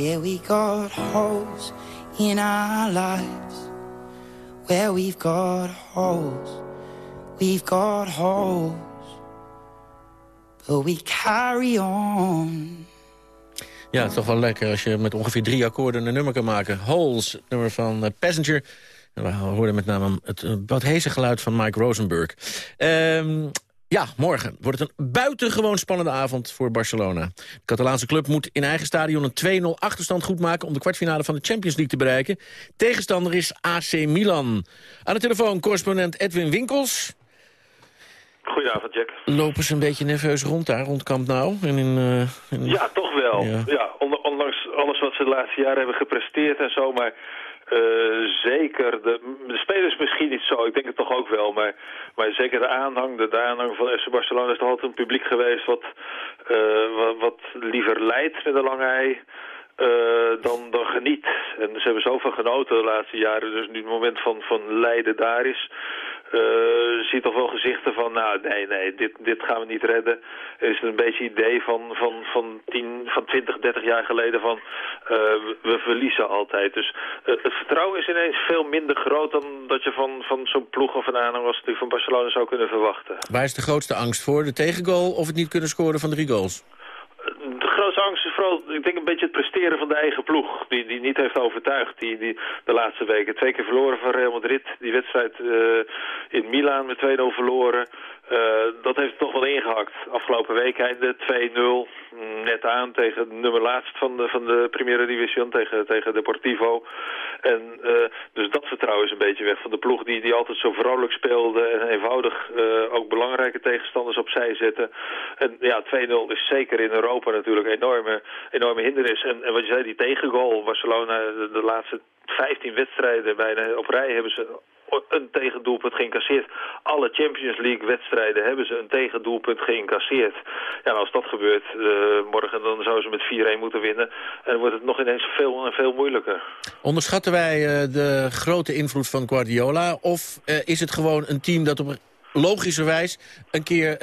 Yeah, we got holes in our lives. Where we've got holes, we've got holes, but we carry on. Ja, toch wel lekker als je met ongeveer drie akkoorden een nummer kan maken. Holes, nummer van eh, Passenger. En we hoorden met name het eh, wat heze geluid van Mike Rosenberg. Ehm, ja, morgen wordt het een buitengewoon spannende avond voor Barcelona. De Catalaanse club moet in eigen stadion een 2-0 achterstand goedmaken... om de kwartfinale van de Champions League te bereiken. Tegenstander is AC Milan. Aan de telefoon correspondent Edwin Winkels. Goedenavond, Jack. Lopen ze een beetje nerveus rond daar, rond Camp Nou? En in, eh, in- Ja, toch wel. Ja. Ja. ondanks alles wat ze de laatste jaren hebben gepresteerd en zo, maar eh, zeker, de, de spelers misschien niet zo, ik denk het toch ook wel, maar, maar zeker de aanhang, de, de aanhang van FC Barcelona is toch altijd een publiek geweest wat, eh, wat, liever leidt met een lange ei. eh, dan, dan geniet. En ze hebben zoveel genoten de laatste jaren. Dus nu het moment van, van lijden daar is... zie je toch wel gezichten van... nou, nee, nee, dit, dit gaan we niet redden. Is een beetje idee van, van, van, 10, van 20, 30 jaar geleden van... eh, we, we verliezen altijd. Dus eh, het vertrouwen is ineens veel minder groot... dan dat je van, van zo'n ploeg of een aanhang als die van Barcelona zou kunnen verwachten. Waar is de grootste angst voor? De tegengoal of het niet kunnen scoren van drie goals? De grootste angst is vooral, ik denk een beetje het presteren van de eigen ploeg. Die, die niet heeft overtuigd die, die de laatste weken. Twee keer verloren van Real Madrid. Die wedstrijd eh, in Milaan met 2-0 verloren. Eh, dat heeft het toch wel ingehakt. Afgelopen week einde 2-0. mm, Net aan tegen de nummer laatst van de, van de Primera Division. Tegen, tegen Deportivo. En uh, dus dat vertrouwen is een beetje weg van de ploeg die, die altijd zo vrolijk speelde. En eenvoudig uh, ook belangrijke tegenstanders opzij zetten. En ja, 2-0 is zeker in Europa natuurlijk een enorme, enorme hindernis. En, en wat je zei, die tegengoal. Barcelona de, de laatste 15 wedstrijden bijna op rij hebben ze een tegendoelpunt geïncasseerd. Alle Champions League wedstrijden hebben ze een tegendoelpunt geïncasseerd. Ja, als dat gebeurt uh, morgen, dan zouden ze met 4-1 moeten winnen. En wordt het nog ineens veel en veel moeilijker. Onderschatten wij uh, de grote invloed van Guardiola? Of uh, is het gewoon een team dat op logischerwijs een keer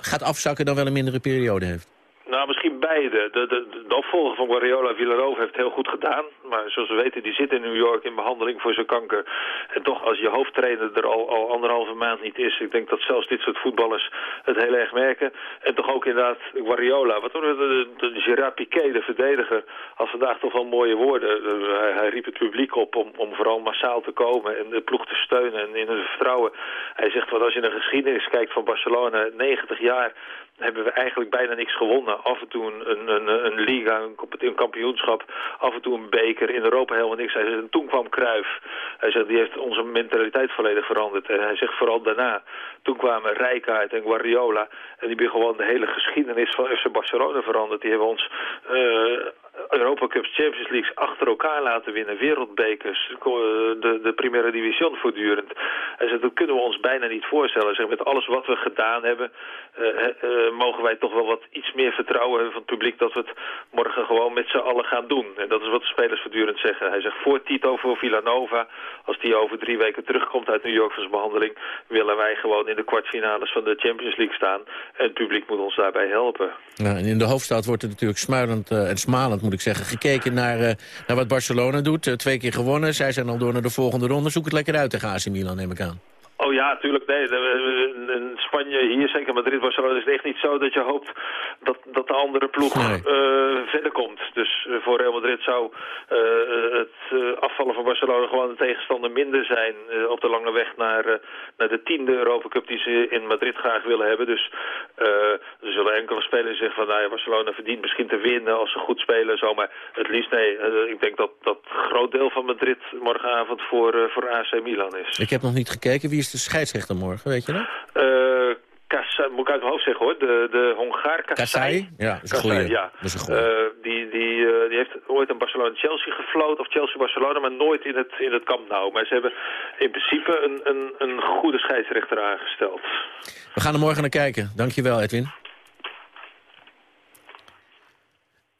gaat afzakken... dan wel een mindere periode heeft? Nou, misschien beide. De, de, opvolger van Guardiola, Villarova, heeft heel goed gedaan. Maar zoals we weten, die zit in New York in behandeling voor zijn kanker. En toch, als je hoofdtrainer er al, al anderhalve maand niet is... ik denk dat zelfs dit soort voetballers het heel erg merken. En toch ook inderdaad Guardiola. Wat de, de, de Gerard Piqué, de verdediger, had vandaag toch wel mooie woorden. Hij, hij riep het publiek op om, om vooral massaal te komen en de ploeg te steunen en in hun vertrouwen. Hij zegt, wat als je naar de geschiedenis kijkt van Barcelona, 90 jaar hebben we eigenlijk bijna niks gewonnen. Af en toe een, een, een liga, een, kampioenschap, af en toe een beker. In Europa helemaal niks. Hij zegt, en toen kwam Cruijff. Hij zegt, die heeft onze mentaliteit volledig veranderd. En hij zegt vooral daarna, toen kwamen Rijkaard en Guardiola. En die hebben gewoon de hele geschiedenis van FC Barcelona veranderd. Die hebben ons uh, Europa Cups, Champions Leagues achter elkaar laten winnen. Wereldbekers, de, de Primera Division voortdurend. Hij zegt, dat kunnen we ons bijna niet voorstellen. Zegt, met alles wat we gedaan hebben, uh, uh, mogen wij toch wel wat iets meer vertrouwen hebben van het publiek dat we het morgen gewoon met z'n allen gaan doen. En dat is wat de spelers voortdurend zeggen. Hij zegt, voor Tito, voor Villanova, als die over drie weken terugkomt uit New York voor zijn behandeling, willen wij gewoon in de kwartfinales van de Champions League staan. En het publiek moet ons daarbij helpen. En in de hoofdstad wordt er natuurlijk smuilend en smalend, moet ik zeggen, gekeken naar, uh, naar wat Barcelona doet. Uh, twee keer gewonnen, zij zijn al door naar de volgende ronde. Zoek het lekker uit tegen AC Milan, neem ik aan. Oh ja, natuurlijk. Nee, Spanje, hier zeker Madrid, Barcelona is het echt niet zo dat je hoopt dat, dat de andere ploeg nee. uh, verder komt. Dus uh, voor Real Madrid zou uh, het afvallen van Barcelona gewoon een tegenstander minder zijn op de lange weg naar, naar de tiende Europa Cup die ze in Madrid graag willen hebben. Dus er zullen enkele spelers zeggen van nou ja, Barcelona verdient misschien te winnen als ze goed spelen en zo. Maar het liefst nee, ik denk dat dat groot deel van Madrid morgenavond voor, voor AC Milan is. Ik heb nog niet gekeken. Wie is de scheidsrechter morgen, weet je? Uh, Kassai, moet ik uit mijn hoofd zeggen hoor, de, de Hongaar Kassai. Ja, dat is een goeie. ja. Dat is een goeie. Uh, die, die, uh, die heeft ooit een Barcelona-Chelsea gefloten, of Chelsea-Barcelona, maar nooit in het, in het Camp Nou. Maar ze hebben in principe een, een, een goede scheidsrechter aangesteld. We gaan er morgen naar kijken. Dankjewel Edwin.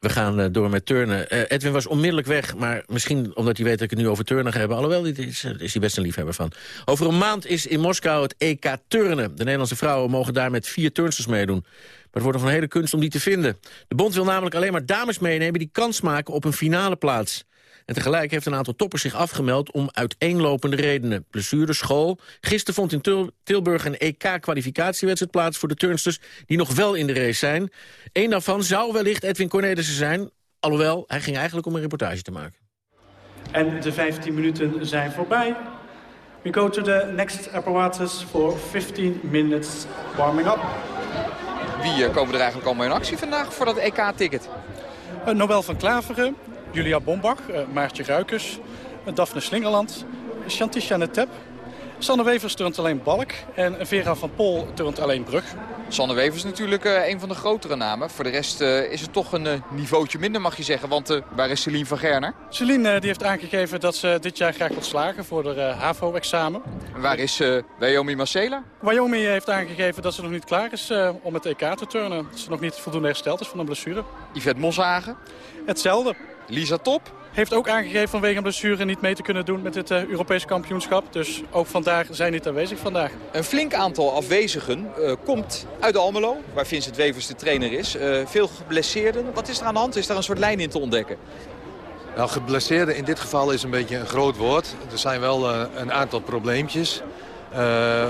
We gaan uh, door met turnen. Uh, Edwin was onmiddellijk weg, maar misschien omdat hij weet dat ik het nu over turnen ga hebben. Alhoewel, dit is, is hij best een liefhebber van. Over een maand is in Moskou het EK turnen. De Nederlandse vrouwen mogen daar met vier turnsters meedoen. Maar het wordt nog een hele kunst om die te vinden. De bond wil namelijk alleen maar dames meenemen die kans maken op een finale plaats. En tegelijk heeft een aantal toppers zich afgemeld om uiteenlopende redenen. Blessure, school. Gisteren vond in Til Tilburg een EK-kwalificatiewedstrijd plaats voor de turnsters die nog wel in de race zijn. Eén daarvan zou wellicht Edwin Cornelissen zijn. Alhoewel, hij ging eigenlijk om een reportage te maken. En de 15 minuten zijn voorbij. We go to the next apparatus for 15 minutes warming up. Wie eh, komen er eigenlijk allemaal in actie vandaag voor dat EK-ticket? Uh, Nobel van Klaveren, Julia Bombach, uh, Maartje Ruikers, uh, Daphne Slingerland, Chantisha Netep. Sanne Wevers turnt alleen Balk en Vera van Pol turnt alleen Brug. Sanne Wevers natuurlijk uh, een van de grotere namen. Voor de rest uh, is het toch een uh, niveautje minder mag je zeggen. Want waar is Celine van Gerner? Celine die heeft aangegeven dat ze dit jaar graag wil slagen voor de HAVO-examen. Waar is Wyoming Marcela? Wyoming heeft aangegeven dat ze nog niet klaar is om het EK te turnen. Dat ze nog niet voldoende hersteld is van een blessure. Yvette Moshagen? Hetzelfde. Lisa Top? Heeft ook aangegeven vanwege een blessure niet mee te kunnen doen met het uh, Europese kampioenschap. Dus ook vandaag zijn niet aanwezig vandaag. Een flink aantal afwezigen uh, komt uit Almelo, waar Vincent Wevers de trainer is. Uh, veel geblesseerden. Wat is er aan de hand? Is daar een soort lijn in te ontdekken? Nou, geblesseerden in dit geval is een beetje een groot woord. Er zijn wel een aantal probleempjes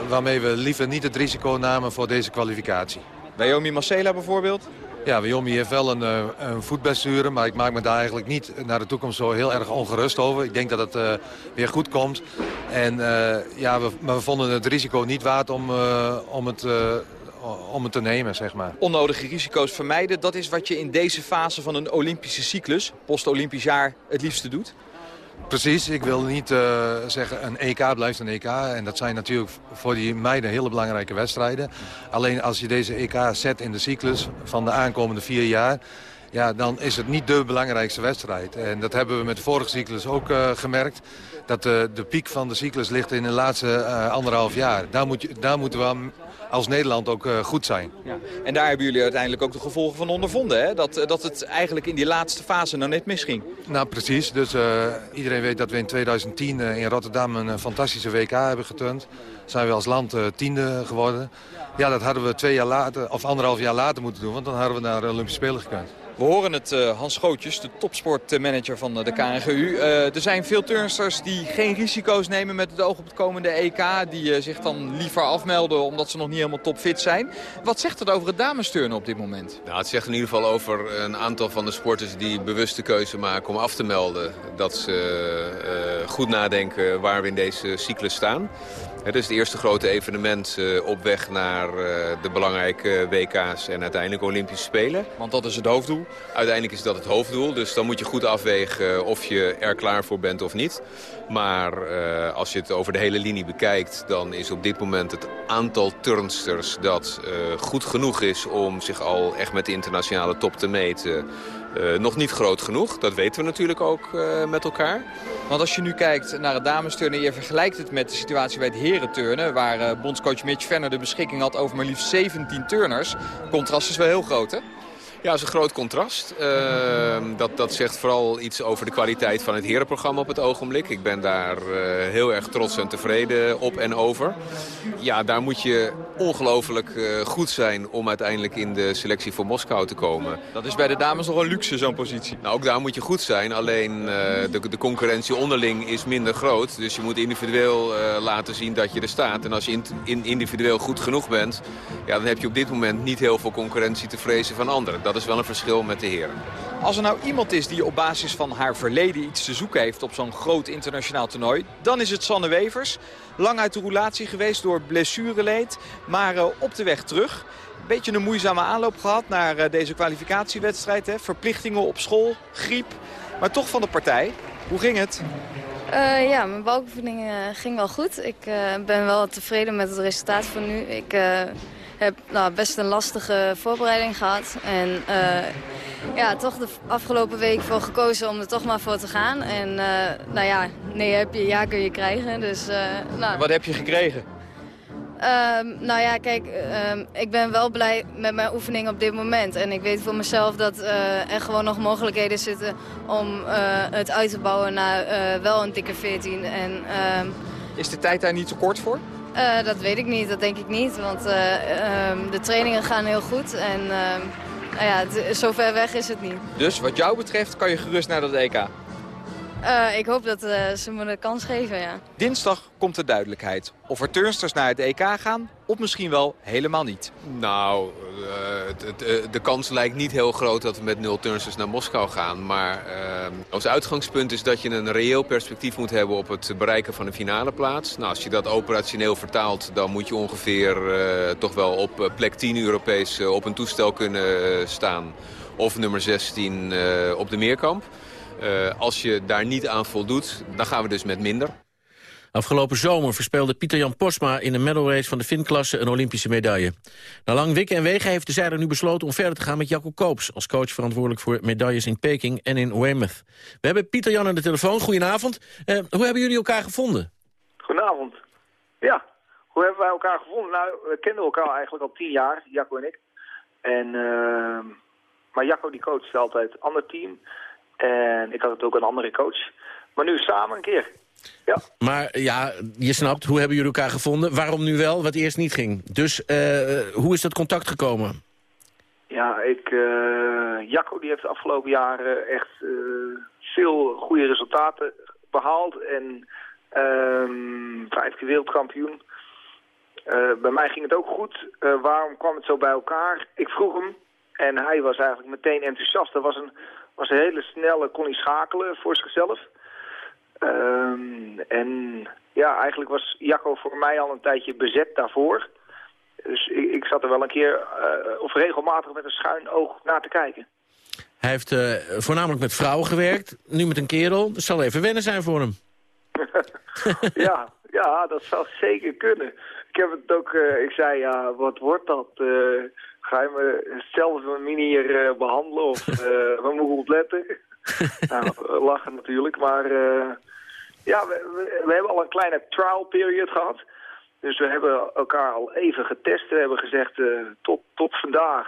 waarmee we liever niet het risico namen voor deze kwalificatie. Wyoming Marcela bijvoorbeeld? Ja, Wyoming heeft wel een, een voetblessure, maar ik maak me daar eigenlijk niet naar de toekomst zo heel erg ongerust over. Ik denk dat het uh, weer goed komt. En uh, ja, we, maar we vonden het risico niet waard om, om, het, om het te nemen, zeg maar. Onnodige risico's vermijden, dat is wat je in deze fase van een Olympische cyclus, post-Olympisch jaar, het liefste doet? Precies, ik wil niet uh, zeggen een EK blijft een EK. En dat zijn natuurlijk voor die meiden hele belangrijke wedstrijden. Alleen als je deze EK zet in de cyclus van de aankomende vier jaar... Ja, dan is het niet de belangrijkste wedstrijd. En dat hebben we met de vorige cyclus ook uh, gemerkt. Dat de, de piek van de cyclus ligt in de laatste anderhalf jaar. Daar, moet je, daar moeten we als Nederland ook uh, goed zijn. Ja. En daar hebben jullie uiteindelijk ook de gevolgen van ondervonden. Hè? Dat, dat het eigenlijk in die laatste fase nou net misging. Nou precies. Dus uh, iedereen weet dat we in 2010 uh, in Rotterdam een fantastische WK hebben geturnd. Zijn we als land tiende geworden. Ja, dat hadden we twee jaar later, of anderhalf jaar later moeten doen. Want dan hadden we naar de Olympische Spelen gekund. We horen het uh, Hans Schootjes, de topsportmanager van de KNGU. Uh, er zijn veel turnsters die geen risico's nemen met het oog op het komende EK. Die zich dan liever afmelden omdat ze nog niet helemaal topfit zijn. Wat zegt het over het damesturnen op dit moment? Nou, het zegt in ieder geval over een aantal van de sporters die bewust de keuze maken om af te melden. Dat ze goed nadenken waar we in deze cyclus staan. Het is het eerste grote evenement uh, op weg naar uh, de belangrijke WK's en uiteindelijk Olympische Spelen. Want dat is het hoofddoel? Uiteindelijk is dat het hoofddoel, dus dan moet je goed afwegen of je er klaar voor bent of niet. Maar als je het over de hele linie bekijkt, dan is op dit moment het aantal turnsters dat goed genoeg is om zich al echt met de internationale top te meten... Uh, nog niet groot genoeg. Dat weten we natuurlijk ook uh, met elkaar. Want als je nu kijkt naar het damesturnen... je vergelijkt het met de situatie bij het herenturnen... waar uh, bondscoach Mitch Venner de beschikking had over maar liefst 17 turners. Contrast is wel heel groot, hè? Ja, dat is een groot contrast. Uh, dat, dat zegt vooral iets over de kwaliteit van het herenprogramma op het ogenblik. Ik ben daar uh, heel erg trots en tevreden op en over. Ja, daar moet je ongelooflijk uh, goed zijn om uiteindelijk in de selectie voor Moskou te komen. Dat is bij de dames nog een luxe, zo'n positie. Nou, ook daar moet je goed zijn. Alleen de, de, concurrentie onderling is minder groot. Dus je moet individueel laten zien dat je er staat. En als je in, in individueel goed genoeg bent... Ja, dan heb je op dit moment niet heel veel concurrentie te vrezen van anderen. Dat is wel een verschil met de heren. Als er nou iemand is die op basis van haar verleden iets te zoeken heeft op zo'n groot internationaal toernooi, dan is het Sanne Wevers. Lang uit de roulatie geweest door blessureleed, maar uh, op de weg terug. Beetje een moeizame aanloop gehad naar uh, deze kwalificatiewedstrijd. Hè. Verplichtingen op school, griep, maar toch van de partij. Hoe ging het? Uh, ja, mijn balkoefening ging wel goed. Ik ben wel tevreden met het resultaat van nu. Ik heb nou, best een lastige voorbereiding gehad. En uh, ja, toch de afgelopen week voor gekozen om er toch maar voor te gaan. En uh, nou ja, nee heb je, ja kun je krijgen. Dus, uh, nou. Wat heb je gekregen? Um, nou ja, kijk, um, ik ben wel blij met mijn oefening op dit moment. En ik weet voor mezelf dat uh, er gewoon nog mogelijkheden zitten om uh, het uit te bouwen naar uh, wel een dikke 14. En, um, Is de tijd daar niet te kort voor? Uh, dat weet ik niet, dat denk ik niet. Want uh, um, de trainingen gaan heel goed en uh, ja, zo ver weg is het niet. Dus wat jou betreft kan je gerust naar dat EK? Eh, ik hoop dat eh, ze me de kans geven, ja. Dinsdag komt de duidelijkheid. Of er turnsters naar het EK gaan, of misschien wel helemaal niet. Nou, eh, het- het, eh, de kans lijkt niet heel groot dat we met nul turnsters naar Moskou gaan. Maar ons uitgangspunt is dat je een reëel perspectief moet hebben op het bereiken van een finale plaats. Nou, als je dat operationeel vertaalt, dan moet je ongeveer eh, toch wel op plek 10 Europees op een toestel kunnen staan. Of nummer 16 eh, op de meerkamp. Eh, als je daar niet aan voldoet, dan gaan we dus met minder. Afgelopen zomer verspeelde Pieter-Jan Posma in de medal race van de Fin-klasse een Olympische medaille. Na lang wikken en wegen heeft de zeiler nu besloten om verder te gaan met Jacco Koops... als coach verantwoordelijk voor medailles in Peking en in Weymouth. We hebben Pieter-Jan aan de telefoon. Goedenavond. Eh, hoe hebben jullie elkaar gevonden? Goedenavond. Ja, hoe hebben wij elkaar gevonden? Nou, we kenden elkaar eigenlijk al tien jaar, Jacco en ik. En, eh, maar Jacco die coachte altijd een ander team. En ik had het ook een andere coach. Maar nu samen een keer. Maar ja, je snapt, hoe hebben jullie elkaar gevonden? Waarom nu wel, wat eerst niet ging? Dus eh, hoe is dat contact gekomen? Ja, ik, eh, Jacco die heeft de afgelopen jaren echt eh, veel goede resultaten behaald. En ehm vijf keer wereldkampioen. Bij mij ging het ook goed. Waarom kwam het zo bij elkaar? Ik vroeg hem en hij was eigenlijk meteen enthousiast. Hij was een, was een hele snelle, kon hij schakelen voor zichzelf. Ehm, en ja, eigenlijk was Jacco voor mij al een tijdje bezet daarvoor. Dus ik, ik zat er wel een keer, eh, of regelmatig met een schuin oog naar te kijken. Hij heeft eh, voornamelijk met vrouwen gewerkt, nu met een kerel. Dat zal even wennen zijn voor hem. ja, ja, dat zou zeker kunnen. Ik heb het ook, eh, ik zei, ja, wat wordt dat? Eh, ga je me hetzelfde manier eh, behandelen of eh waar moet ik op letten? nou, eh, lachen natuurlijk, maar eh, ja, we, we, we hebben al een kleine trial period gehad. Dus we hebben elkaar al even getest. We hebben gezegd, eh, tot, tot vandaag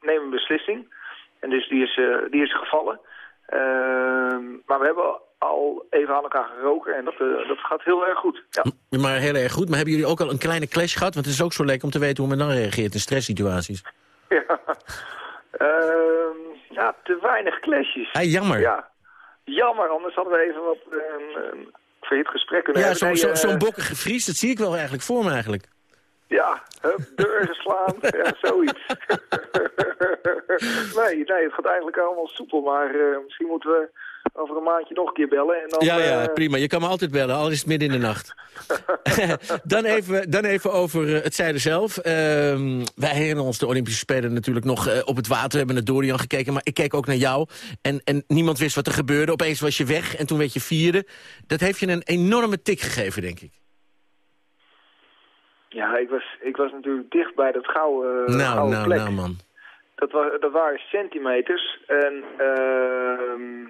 neem een beslissing. En dus die is, eh, die is gevallen. Ehm, maar we hebben al even aan elkaar geroken en dat, eh, dat gaat heel erg goed. Ja. Maar heel erg goed. Maar hebben jullie ook al een kleine clash gehad? Want het is ook zo lekker om te weten hoe men dan reageert in stresssituaties. Ja. Ehm, ja, te weinig clashes. Jammer. Ja, jammer. Anders hadden we even wat een, een verhit gesprek kunnen Ja, hebben. zo'n Nee, zo, eh, zo'n bokkige Fries, dat zie ik wel eigenlijk voor me eigenlijk. Ja, hup, deur geslaan. ja, zoiets. nee, nee, het gaat eigenlijk allemaal soepel. Maar eh, misschien moeten we over een maandje nog een keer bellen. En dan, ja, ja, eh, prima. Je kan me altijd bellen, al is het midden in de nacht. dan, even, dan even over eh, het zeilen zelf. Ehm, wij herinneren ons de Olympische Spelen natuurlijk nog eh, op het water. We hebben naar Dorian gekeken, maar ik keek ook naar jou. En, en niemand wist wat er gebeurde. Opeens was je weg en toen werd je vierde. Dat heeft je een enorme tik gegeven, denk ik. Ja, ik was, ik was natuurlijk dicht bij dat gouden, nou, gouden nou, plek. nou, man. Dat, wa dat waren centimeters. En ehm,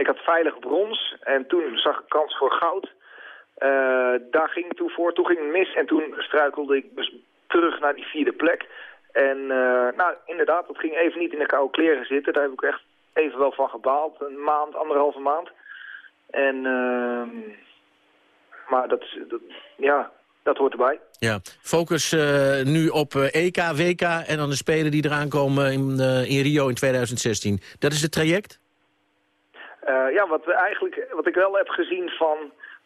ik had veilig brons. En toen zag ik kans voor goud. Eh, daar ging het toen voor. Toen ging het mis. En toen struikelde ik dus terug naar die vierde plek. En eh, nou, inderdaad, dat ging even niet in de koude kleren zitten. Daar heb ik echt even wel van gebaald. Een maand, anderhalve maand. En, ehm, maar dat, ja, dat hoort erbij. Ja, focus eh, nu op EK, WK en dan de Spelen die eraan komen in, in Rio in 2016. Dat is het traject? Eh, ja, wat, we eigenlijk, wat ik wel heb gezien van...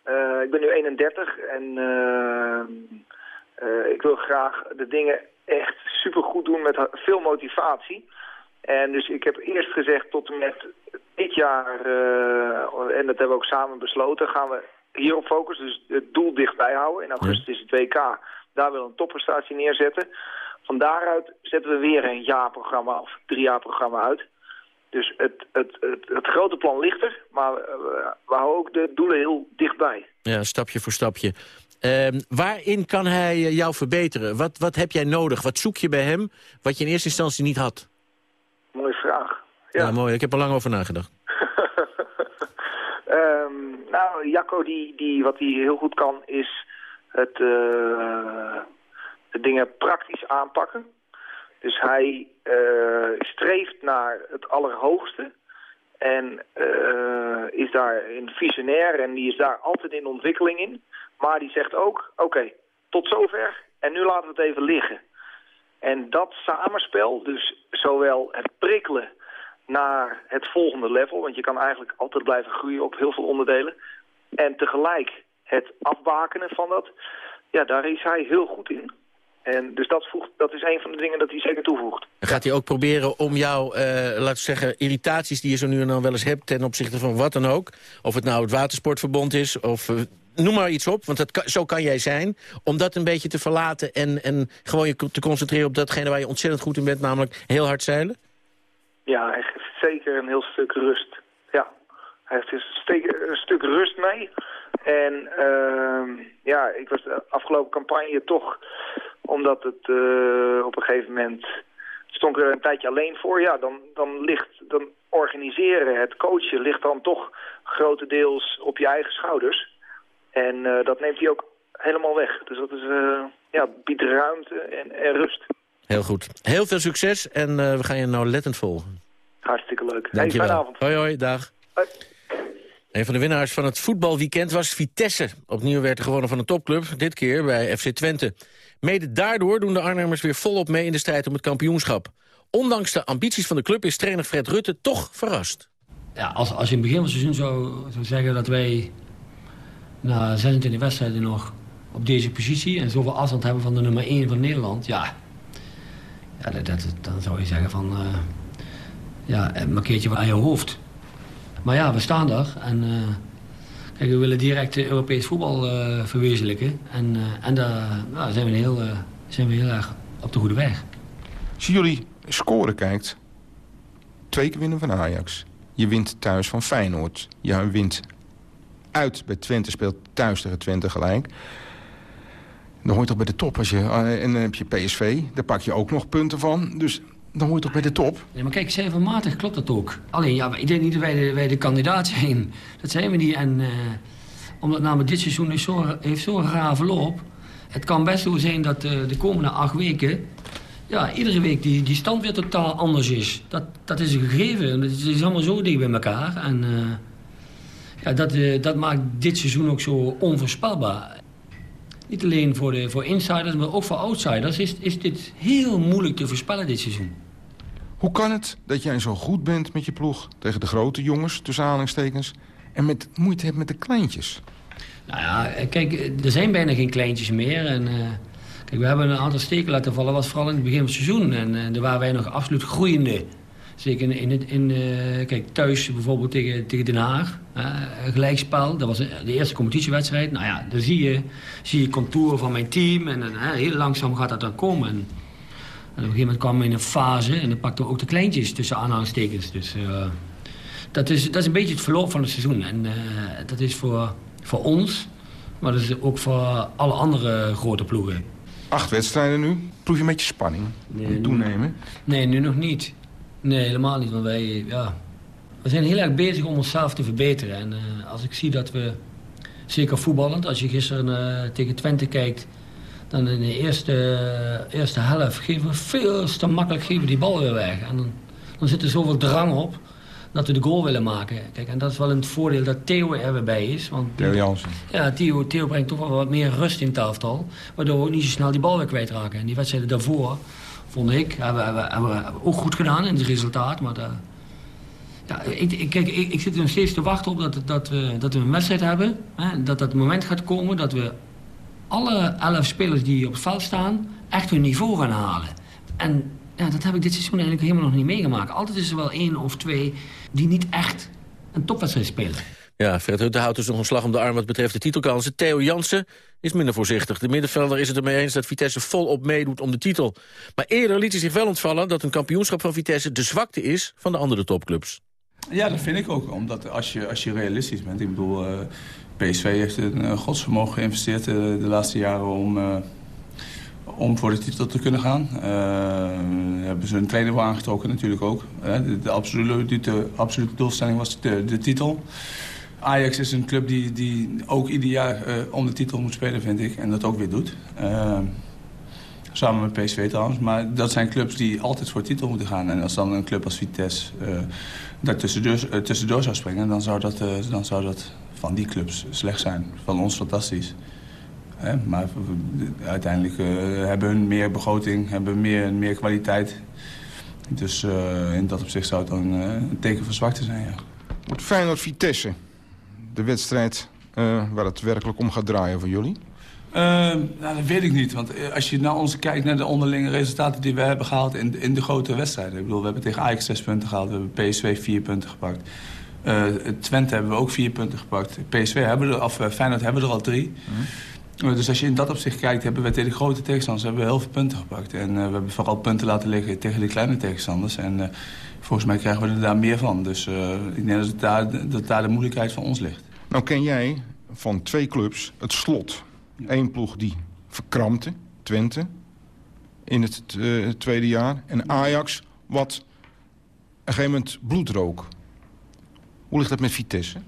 eh, ik ben nu 31 en eh, ik wil graag de dingen echt supergoed doen met veel motivatie. En dus ik heb eerst gezegd tot en met dit jaar, en dat hebben we ook samen besloten, gaan we hierop focussen. Dus het doel dichtbij houden. In augustus is het WK. Daar willen we een topprestatie neerzetten. Van daaruit zetten we weer een jaarprogramma of drie jaar programma uit. Dus het, het, het, het grote plan ligt er, maar eh, we, we houden ook de doelen heel dichtbij. Ja, stapje voor stapje. Ehm, waarin kan hij eh, jou verbeteren? Wat, wat heb jij nodig? Wat zoek je bij hem wat je in eerste instantie niet had? Mooie vraag. Ja, mooi. Ik heb er lang over nagedacht. Ehm, nou, Jacco, die, die, wat hij heel goed kan, is het eh, de dingen praktisch aanpakken. Dus hij eh, streeft naar het allerhoogste. En eh, is daarin visionair en die is daar altijd in ontwikkeling in. Maar die zegt ook, oké, tot zover en nu laten we het even liggen. En dat samenspel, dus zowel het prikkelen naar het volgende level. Want je kan eigenlijk altijd blijven groeien op heel veel onderdelen. En tegelijk het afbakenen van dat, ja, daar is hij heel goed in. En dus dat, voegt, dat is een van de dingen dat hij zeker toevoegt. Dan gaat hij ook proberen om jou, eh, laten we zeggen, irritaties die je zo nu en dan wel eens hebt... ten opzichte van wat dan ook, of het nou het watersportverbond is... of eh, noem maar iets op, want dat kan- zo kan jij zijn... om dat een beetje te verlaten en, en gewoon je te concentreren op datgene waar je ontzettend goed in bent... namelijk heel hard zeilen? Ja, hij geeft zeker een heel stuk rust. Ja, hij heeft dus zeker een stuk rust mee. En ehm, ja, ik was de afgelopen campagne toch, omdat het eh, op een gegeven moment stond er een tijdje alleen voor. Ja, dan, dan ligt dan organiseren, het coachen ligt dan toch grotendeels op je eigen schouders. En eh, dat neemt hij ook helemaal weg. Dus dat is, eh, ja, biedt ruimte en, en rust. Heel goed. Heel veel succes en we gaan je nauwlettend volgen. Hartstikke leuk. Dank je wel. avond. Hoi, hoi, dag. Een van de winnaars van het voetbalweekend was Vitesse. Opnieuw werd er gewonnen van een topclub, dit keer bij FC Twente. Mede daardoor doen de Arnhemmers weer volop mee in de strijd om het kampioenschap. Ondanks de ambities van de club is trainer Fred Rutte toch verrast. Ja, als, als je in het begin van het seizoen zou, zou zeggen dat wij na 26 wedstrijden nog op deze positie en zoveel afstand hebben van de nummer 1 van Nederland, ja, ja dat, dan zou je zeggen van, eh ja, een markeertje aan je hoofd. Maar ja, we staan daar en eh, we willen direct eh, Europees voetbal eh, verwezenlijken. En, eh, en daar ja, zijn, we heel, eh, zijn we heel erg op de goede weg. Als je jullie scoren kijkt, twee keer winnen van Ajax. Je wint thuis van Feyenoord. Je wint uit bij Twente, speelt thuis tegen Twente gelijk. Dan hoor je toch bij de top. Als je, en dan heb je PSV, daar pak je ook nog punten van. Dus dan hoor je toch bij de top. Nee, maar kijk, cijfermatig klopt dat ook. Alleen, ja, ik denk niet dat wij de, wij de kandidaat zijn. Dat zijn we niet. En eh, omdat namelijk dit seizoen is zo, heeft zo'n raar verloop. Het kan best zo zijn dat eh, de komende acht weken... Ja, iedere week die, die stand weer totaal anders is. Dat, dat is een gegeven. En Het is allemaal zo dicht bij elkaar. En eh, ja, dat, dat maakt dit seizoen ook zo onvoorspelbaar. Niet alleen voor, de, voor insiders, maar ook voor outsiders... Is, is dit heel moeilijk te voorspellen dit seizoen. Hoe kan het dat jij zo goed bent met je ploeg tegen de grote jongens, tussen aanhalingstekens... en met moeite hebt met de kleintjes? Nou ja, kijk, er zijn bijna geen kleintjes meer. En, eh, kijk, we hebben een aantal steken laten vallen, was vooral in het begin van het seizoen. En eh, daar waren wij nog absoluut groeiende. Zeker in, in, het- in eh, kijk, thuis bijvoorbeeld tegen, tegen Den Haag. eh, gelijkspel, dat was de eerste competitiewedstrijd. Nou ja, daar zie je, zie je contouren van mijn team. En eh, heel langzaam gaat dat dan komen. En, en op een gegeven moment kwamen we in een fase en dan pakten we ook de kleintjes tussen aanhalingstekens. Dus eh, dat, is, dat is een beetje het verloop van het seizoen. En eh, dat is voor, voor ons, maar dat is ook voor alle andere grote ploegen. Acht wedstrijden nu. Proef je een beetje spanning? Nee, toenemen? Nee, nu nog niet. Nee, helemaal niet. Want wij, ja, we zijn heel erg bezig om onszelf te verbeteren. En eh, als ik zie dat we, zeker voetballend, als je gisteren tegen Twente kijkt... dan in de eerste, eerste helft geven we veel te makkelijk geven die bal weer weg. En dan, dan zit er zoveel drang op dat we de goal willen maken. Kijk, en dat is wel een voordeel dat Theo er weer bij is. Want Theo Jansen. ja, Theo, Theo brengt toch wel wat meer rust in het elftal. Waardoor we ook niet zo snel die bal weer kwijtraken. En die wedstrijden daarvoor, vond ik, hebben, hebben, hebben we ook goed gedaan in het resultaat. Maar de, ja, ik, ik, kijk, ik, ik zit er nog steeds te wachten op dat, dat, we, dat we een wedstrijd hebben. Hè, dat dat moment gaat komen dat we alle elf spelers die op het veld staan... echt hun niveau gaan halen. En ja, dat heb ik dit seizoen eigenlijk helemaal nog niet meegemaakt. Altijd is er wel één of twee die niet echt een topwedstrijd spelen. Ja, Fred Rutte houdt dus nog een slag om de arm wat betreft de titelkansen. Theo Jansen is minder voorzichtig. De middenvelder is het ermee eens dat Vitesse volop meedoet om de titel. Maar eerder liet hij zich wel ontvallen dat een kampioenschap van Vitesse... de zwakte is van de andere topclubs. Ja, dat vind ik ook. Omdat als je, als je realistisch bent... Ik bedoel, eh, PSV heeft een eh, godsvermogen geïnvesteerd eh, de laatste jaren om, eh, om voor de titel te kunnen gaan. Hebben ze een trainer voor aangetrokken natuurlijk ook. De, de, absolute, de absolute doelstelling was de, de titel. Ajax is een club die, die ook ieder jaar eh, om de titel moet spelen, vind ik. En dat ook weer doet. Samen met PSV trouwens. Maar dat zijn clubs die altijd voor titel moeten gaan. En als dan een club als Vitesse uh, daar tussendoor, uh, tussendoor zou springen... Dan zou, dat, uh, dan zou dat van die clubs slecht zijn. Van ons fantastisch. Hè? Maar uiteindelijk hebben hun meer begroting, hebben meer, meer kwaliteit. Dus uh, in dat opzicht zou het dan uh, een teken van zwakte zijn, ja. Wordt Feyenoord-Vitesse de wedstrijd waar het werkelijk om gaat draaien voor jullie? nou, dat weet ik niet. Want als je naar ons kijkt naar de onderlinge resultaten die we hebben gehaald in, in de grote wedstrijden. Ik bedoel, we hebben tegen Ajax zes punten gehaald. We hebben PSV vier punten gepakt. Uh, Twente hebben we ook vier punten gepakt. PSV hebben er, of uh, Feyenoord hebben er al drie. Mm. Uh, dus als je in dat opzicht kijkt, hebben we tegen de grote tegenstanders hebben we heel veel punten gepakt. En we hebben vooral punten laten liggen tegen de kleine tegenstanders. En volgens mij krijgen we er daar meer van. Dus ik denk dat, het daar, dat daar de moeilijkheid van ons ligt. Nou ken jij van twee clubs het slot. Eén ploeg die verkrampte, Twente, in het tweede jaar. En Ajax, wat op een gegeven moment bloed rook. Hoe ligt dat met Vitesse?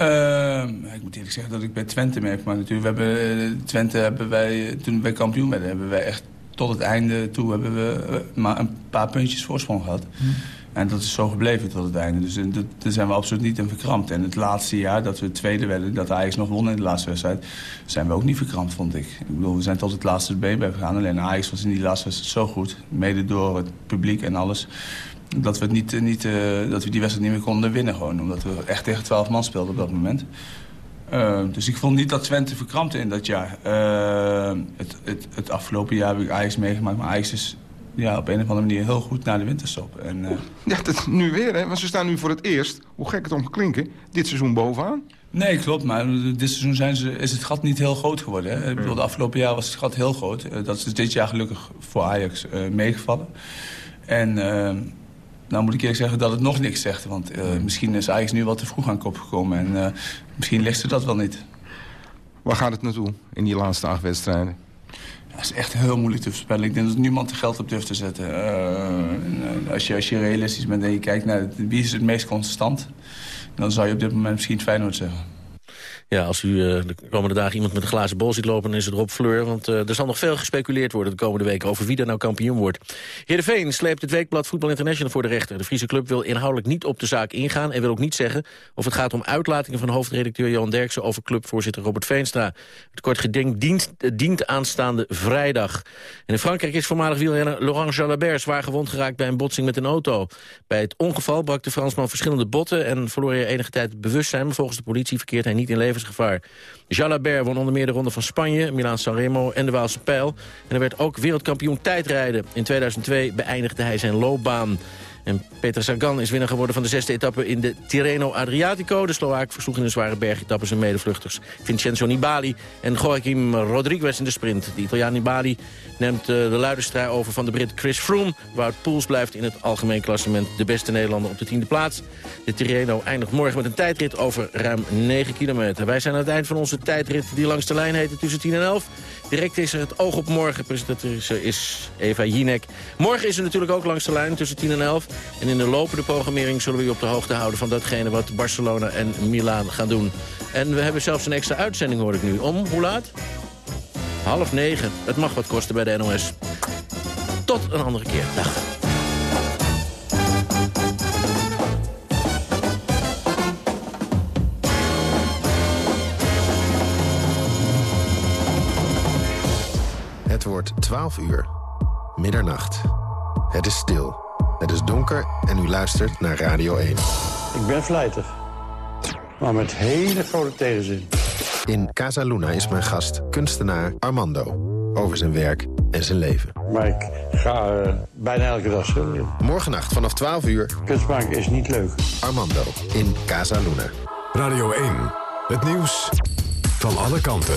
Uh, ik moet eerlijk zeggen dat ik bij Twente merk. Maar natuurlijk, we hebben, Twente hebben wij, toen wij kampioen werden... hebben wij echt tot het einde toe hebben we maar een paar puntjes voorsprong gehad. Hm. En dat is zo gebleven tot het einde. Dus daar zijn we absoluut niet in verkrampt. En het laatste jaar dat we tweede werden, dat Ajax nog won in de laatste wedstrijd... zijn we ook niet verkrampt, vond ik. Ik bedoel, we zijn tot het laatste been bij gegaan. Alleen Ajax was in die laatste wedstrijd zo goed. Mede door het publiek en alles dat we, het niet, niet, uh, dat we die wedstrijd niet meer konden winnen. Gewoon, omdat we echt tegen 12 man speelden op dat moment. Uh, dus ik vond niet dat Twente verkrampte in dat jaar. Uh, het, het, het, afgelopen jaar heb ik Ajax meegemaakt. Maar Ajax is ja, op een of andere manier heel goed naar de winterstop. En, Ja, dat nu weer, hè? Want ze staan nu voor het eerst, hoe gek het om klinken, dit seizoen bovenaan. Nee, klopt. Maar dit seizoen zijn ze, is het gat niet heel groot geworden. Hè? Ik bedoel, de afgelopen jaar was het gat heel groot. dat is dit jaar gelukkig voor Ajax meegevallen. En nou moet ik eerlijk zeggen dat het nog niks zegt. Want uh, misschien is Ajax nu wat te vroeg aan kop gekomen. En uh, misschien ligt ze dat wel niet. Waar gaat het naartoe in die laatste acht wedstrijden? Dat is echt heel moeilijk te voorspellen. Ik denk dat niemand er geld op durft te zetten. Uh, als, je, als je realistisch bent en je kijkt naar wie is het meest constant... dan zou je op dit moment misschien Feyenoord zeggen. Ja, als u uh, de komende dagen iemand met een glazen bol ziet lopen... dan is het Rob Fleur, want uh, er zal nog veel gespeculeerd worden... de komende weken over wie er nou kampioen wordt. Heerenveen sleept het weekblad Voetbal International voor de rechter. De Friese club wil inhoudelijk niet op de zaak ingaan... en wil ook niet zeggen of het gaat om uitlatingen van hoofdredacteur Johan Derksen... over clubvoorzitter Robert Veenstra. Het kort geding dient, dient aanstaande vrijdag. En in Frankrijk is voormalig wielrenner Laurent Jalabert... zwaar gewond geraakt bij een botsing met een auto. Bij het ongeval brak de Fransman verschillende botten... en verloor hij enige tijd bewustzijn... maar volgens de politie verkeert hij niet in levensgevaar levensgevaar. Jalabert won onder meer de Ronde van Spanje, Milaan-San Remo en de Waalse Pijl. En hij werd ook wereldkampioen tijdrijden. In 2002 beëindigde hij zijn loopbaan. En Peter Sagan is winnaar geworden van de zesde etappe in de Tirreno Adriatico. De Slovaak versloeg in de zware bergetappe zijn medevluchters Vincenzo Nibali en Joaquim Rodriguez in de sprint. De Italiaan Nibali neemt uh, de luide strijd over van de Brit Chris Froome. Wout Poels blijft in het algemeen klassement de beste Nederlander op de tiende plaats. De Tirreno eindigt morgen met een tijdrit over ruim 9 kilometer. Wij zijn aan het eind van onze tijdrit die langs de lijn heette tussen 10 en 11. Direct is er het oog op morgen. Presentatrice is Eva Jinek. Morgen is er natuurlijk ook langs de lijn tussen 10 en 11. En in de lopende programmering zullen we u op de hoogte houden... van datgene wat Barcelona en Milaan gaan doen. En we hebben zelfs een extra uitzending, hoor ik nu. Om, hoe laat? Half negen. Het mag wat kosten bij de NOS. Tot een andere keer. Dag. Het wordt 12 uur. Middernacht. Het is stil. Het is donker en u luistert naar Radio 1. Ik ben vlijtig. Maar met hele grote tegenzin. In Casa Luna is mijn gast kunstenaar Armando. Over zijn werk en zijn leven. Maar ik ga uh, bijna elke dag schilderen. Morgennacht vanaf 12 uur. Kunst maken is niet leuk. Armando in Casa Luna. Radio 1. Het nieuws van alle kanten.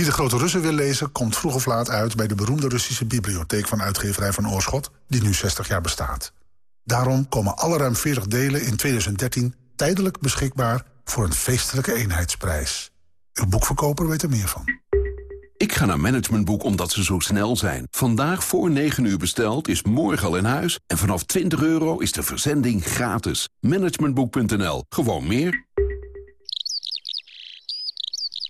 Wie de Grote Russen wil lezen, komt vroeg of laat uit... bij de beroemde Russische bibliotheek van uitgeverij van Oorschot... die nu 60 jaar bestaat. Daarom komen alle ruim 40 delen in 2013 tijdelijk beschikbaar... voor een feestelijke eenheidsprijs. Uw boekverkoper weet er meer van. Ik ga naar Managementboek omdat ze zo snel zijn. Vandaag voor 9 uur besteld is morgen al in huis. En vanaf 20 euro is de verzending gratis. Managementboek.nl. Gewoon meer.